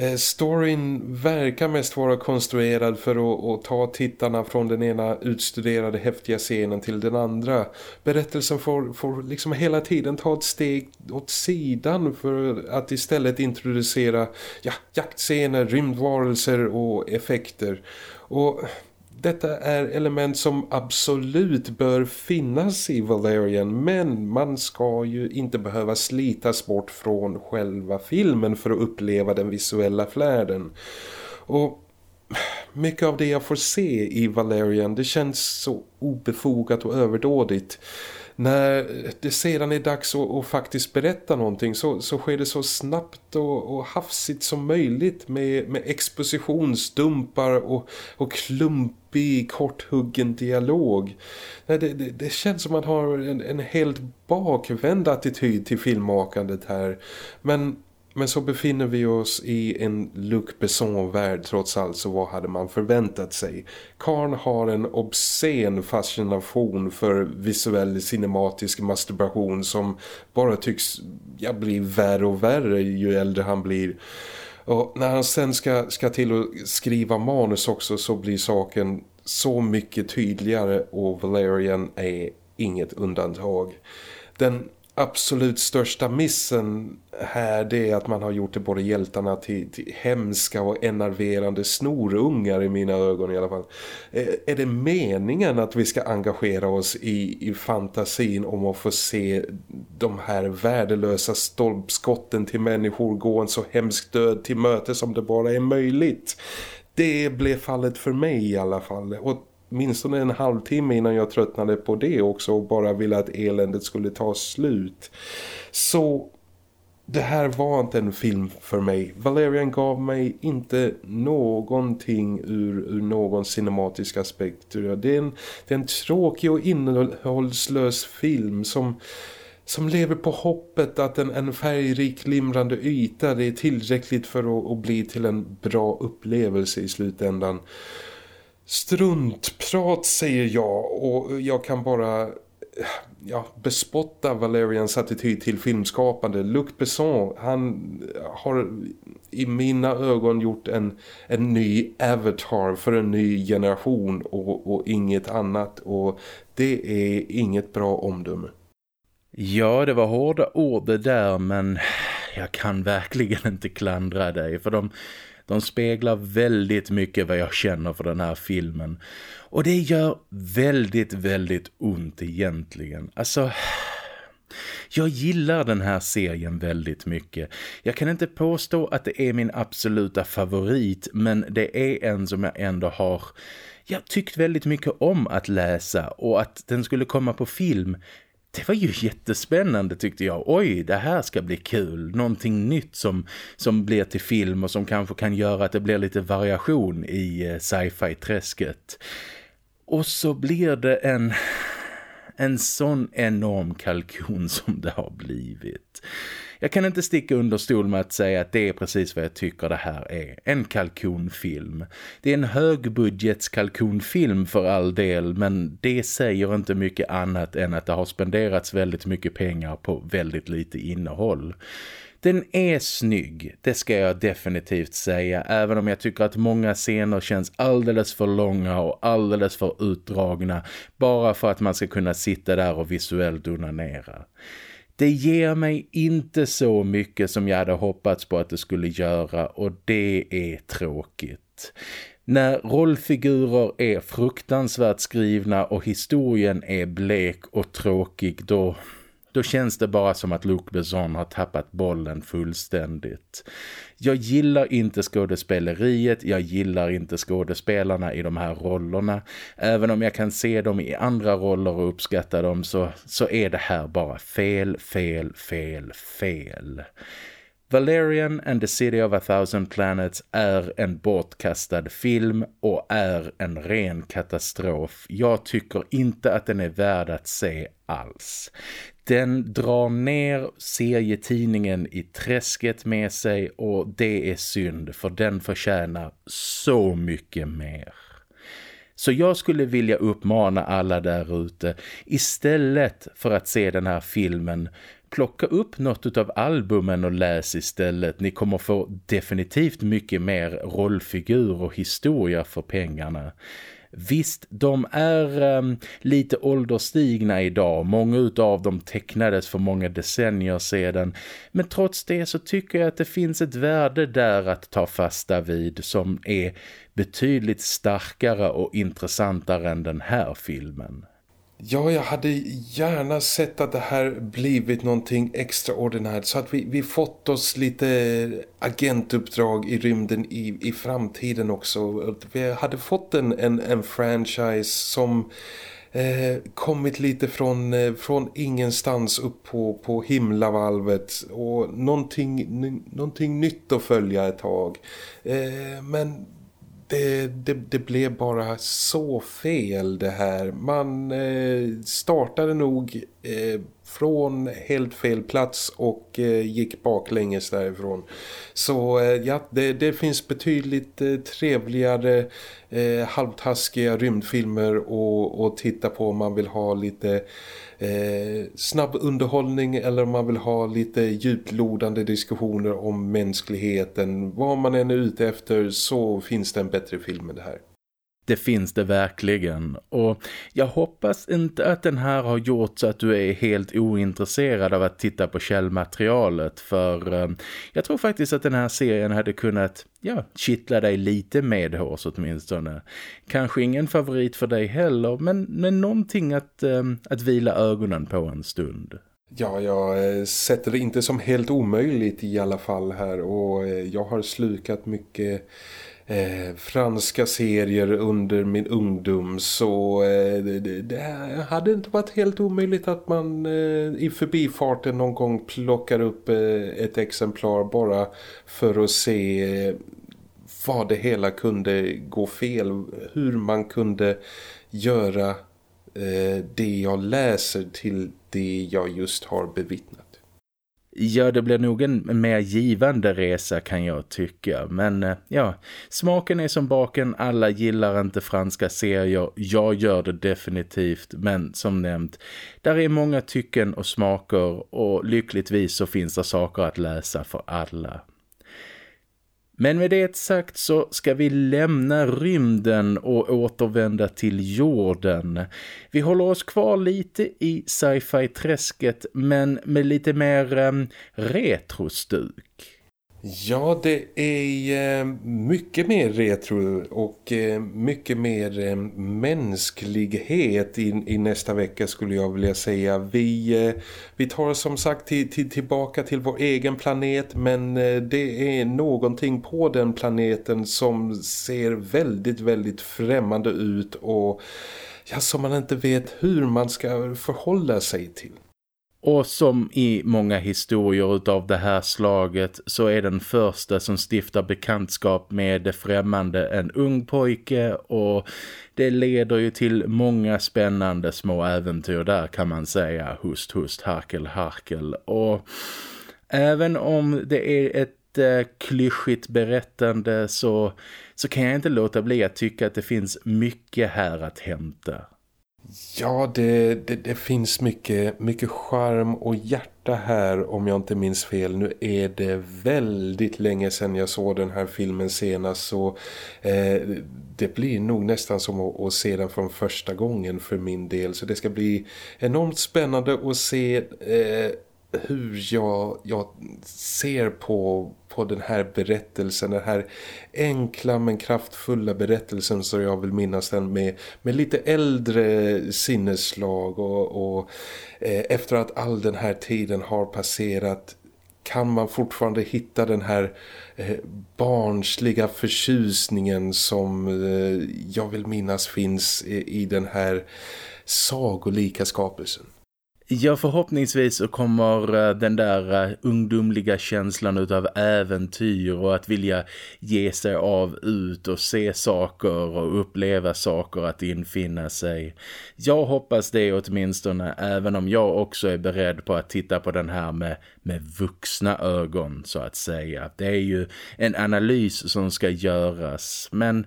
Eh, storyn verkar mest vara konstruerad för att, att, ta tittarna från den ena utstuderade häftiga scenen till den andra. Berättelsen får, får liksom hela tiden ta ett steg åt sidan för att istället introducera ja, jaktscener, rymdvarelser och effekter. Och detta är element som absolut bör finnas i Valerian men man ska ju inte behöva slitas bort från själva filmen för att uppleva den visuella flärden. Och mycket av det jag får se i Valerian det känns så obefogat och överdådigt när det sedan är dags att, att faktiskt berätta någonting så, så sker det så snabbt och, och hafsigt som möjligt med, med expositionsdumpar och, och klumpig korthuggen dialog. Det, det, det känns som att man har en, en helt bakvänd attityd till filmmakandet här. Men men så befinner vi oss i en Luc Besson-värld trots allt så vad hade man förväntat sig? Karn har en obscen fascination för visuell cinematisk masturbation som bara tycks ja, bli värre och värre ju äldre han blir. Och när han sen ska, ska till att skriva manus också så blir saken så mycket tydligare och Valerian är inget undantag. Den absolut största missen här det är att man har gjort det både hjältarna till, till hemska och enerverande snorungar i mina ögon i alla fall. Är, är det meningen att vi ska engagera oss i, i fantasin om att få se de här värdelösa stolpskotten till människor gå en så hemsk död till möte som det bara är möjligt? Det blev fallet för mig i alla fall och minstone en halvtimme innan jag tröttnade på det också och bara ville att eländet skulle ta slut. Så det här var inte en film för mig. Valerian gav mig inte någonting ur, ur någon cinematisk aspekt. Det är, en, det är en tråkig och innehållslös film som, som lever på hoppet att en, en färgrik limrande yta det är tillräckligt för att, att bli till en bra upplevelse i slutändan. Struntprat säger jag och jag kan bara ja, bespotta Valerians attityd till filmskapande. Luc Besson, han har i mina ögon gjort en, en ny avatar för en ny generation och, och inget annat och det är inget bra omdöme. Ja, det var hårda ord det där men jag kan verkligen inte klandra dig för de de speglar väldigt mycket vad jag känner för den här filmen. Och det gör väldigt, väldigt ont egentligen. Alltså... Jag gillar den här serien väldigt mycket. Jag kan inte påstå att det är min absoluta favorit men det är en som jag ändå har jag tyckt väldigt mycket om att läsa och att den skulle komma på film det var ju jättespännande tyckte jag. Oj, det här ska bli kul. Någonting nytt som, som blir till film och som kanske kan göra att det blir lite variation i eh, sci-fi-träsket. Och så blir det en, en sån enorm kalkon som det har blivit. Jag kan inte sticka under stol med att säga att det är precis vad jag tycker det här är. En kalkonfilm. Det är en högbudgetskalkonfilm för all del men det säger inte mycket annat än att det har spenderats väldigt mycket pengar på väldigt lite innehåll. Den är snygg, det ska jag definitivt säga, även om jag tycker att många scener känns alldeles för långa och alldeles för utdragna bara för att man ska kunna sitta där och visuellt onanera. Det ger mig inte så mycket som jag hade hoppats på att det skulle göra och det är tråkigt. När rollfigurer är fruktansvärt skrivna och historien är blek och tråkig då, då känns det bara som att Luke Besson har tappat bollen fullständigt. Jag gillar inte skådespeleriet, jag gillar inte skådespelarna i de här rollerna. Även om jag kan se dem i andra roller och uppskatta dem så, så är det här bara fel, fel, fel, fel. Valerian and the City of a Thousand Planets är en bortkastad film och är en ren katastrof. Jag tycker inte att den är värd att se alls. Den drar ner serietidningen i träsket med sig och det är synd för den förtjänar så mycket mer. Så jag skulle vilja uppmana alla där ute istället för att se den här filmen plocka upp något av albumen och läs istället. Ni kommer få definitivt mycket mer rollfigur och historia för pengarna. Visst, de är um, lite ålderstigna idag. Många av dem tecknades för många decennier sedan. Men trots det så tycker jag att det finns ett värde där att ta fasta vid som är betydligt starkare och intressantare än den här filmen. Ja, jag hade gärna sett att det här blivit någonting extraordinärt så att vi, vi fått oss lite agentuppdrag i rymden i, i framtiden också. Vi hade fått en, en, en franchise som eh, kommit lite från, eh, från ingenstans upp på, på himlavalvet och någonting, någonting nytt att följa ett tag. Eh, men det, det, det, blev bara så fel det här. Man eh, startade nog eh, från helt fel plats och eh, gick baklänges därifrån. Så eh, ja, det, det, finns betydligt eh, trevligare eh, halvtaskiga rymdfilmer att titta på om man vill ha lite eh, snabb underhållning eller om man vill ha lite djuplodande diskussioner om mänskligheten. Vad man än är ute efter så finns det en bättre film än det här. Det finns det verkligen och jag hoppas inte att den här har gjort så att du är helt ointresserad av att titta på källmaterialet för eh, jag tror faktiskt att den här serien hade kunnat ja, kittla dig lite med hårs åtminstone. Kanske ingen favorit för dig heller men, men någonting att, eh, att vila ögonen på en stund. Ja, jag eh, sätter det inte som helt omöjligt i alla fall här och eh, jag har slukat mycket eh, franska serier under min ungdom så eh, det, det, hade inte varit helt omöjligt att man eh, i förbifarten någon gång plockar upp eh, ett exemplar bara för att se eh, vad det hela kunde gå fel, hur man kunde göra eh, det jag läser till det jag just har bevittnat. Ja, det blir nog en mer givande resa kan jag tycka. Men eh, ja, smaken är som baken. Alla gillar inte franska serier. Jag gör det definitivt. Men som nämnt, där är många tycken och smaker. Och lyckligtvis så finns det saker att läsa för alla. Men med det sagt så ska vi lämna rymden och återvända till jorden. Vi håller oss kvar lite i sci-fi-träsket men med lite mer um, retrostuk. Ja, det är eh, mycket mer retro och eh, mycket mer eh, mänsklighet i, i, nästa vecka skulle jag vilja säga. Vi, vi tar som sagt till, till, tillbaka till vår egen planet men det är någonting på den planeten som ser väldigt, väldigt främmande ut och ja, som man inte vet hur man ska förhålla sig till. Och som i många historier av det här slaget så är den första som stiftar bekantskap med det främmande en ung pojke och det leder ju till många spännande små äventyr där kan man säga. Hust, hust, harkel, harkel. Och även om det är ett eh, klyschigt berättande så, så kan jag inte låta bli att tycka att det finns mycket här att hämta. Ja, det, det, det, finns mycket, mycket charm och hjärta här om jag inte minns fel. Nu är det väldigt länge sedan jag såg den här filmen senast så eh, det blir nog nästan som att, att, se den från första gången för min del. Så det ska bli enormt spännande att se eh, hur jag, jag ser på, på den här berättelsen, den här enkla men kraftfulla berättelsen som jag vill minnas den med, med lite äldre sinneslag och, och eh, efter att all den här tiden har passerat kan man fortfarande hitta den här eh, barnsliga förtjusningen som eh, jag vill minnas finns i, i den här sagolika skapelsen. Ja, förhoppningsvis så kommer eh, den där eh, ungdomliga känslan utav äventyr och att vilja ge sig av ut och se saker och uppleva saker att infinna sig. Jag hoppas det åtminstone, även om jag också är beredd på att titta på den här med, med vuxna ögon så att säga. Det är ju en analys som ska göras, men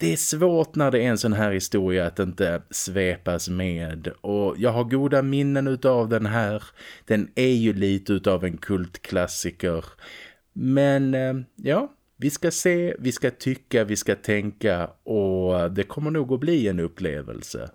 det är svårt när det är en sån här historia att inte svepas med och jag har goda minnen utav den här. Den är ju lite utav en kultklassiker. Men eh, ja, vi ska se, vi ska tycka, vi ska tänka och det kommer nog att bli en upplevelse.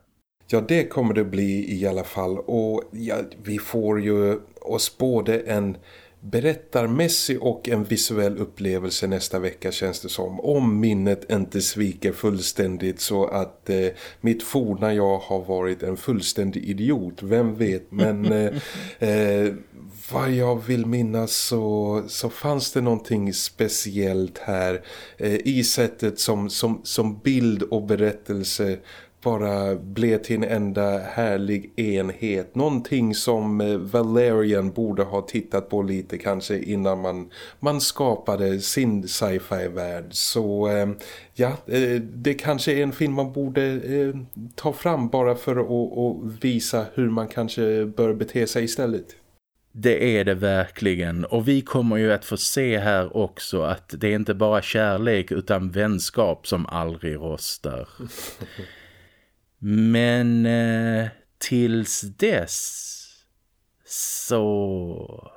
Ja, det kommer det bli i alla fall och ja, vi får ju oss både en berättarmässig och en visuell upplevelse nästa vecka känns det som. Om minnet inte sviker fullständigt så att eh, mitt forna jag har varit en fullständig idiot, vem vet. Men eh, eh, vad jag vill minnas så, så fanns det någonting speciellt här eh, i sättet som, som, som bild och berättelse bara blev till en enda härlig enhet. Någonting som eh, Valerian borde ha tittat på lite kanske innan man, man skapade sin sci-fi-värld. Så eh, ja, eh, det kanske är en film man borde ta fram bara för att visa hur man kanske bör bete sig istället. Det är det verkligen och vi kommer ju att få se här också att det är inte bara kärlek utan vänskap som aldrig rostar. Men eh, tills dess så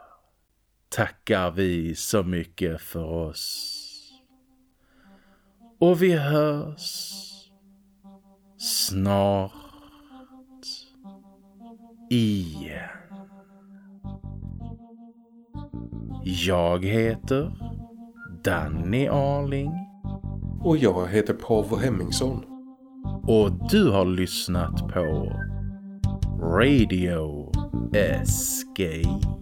tackar vi så mycket för oss. Och vi hörs snart igen. Jag heter Danny Arling. Och jag heter Paul Hemmingsson. Och du har lyssnat på Radio Escape.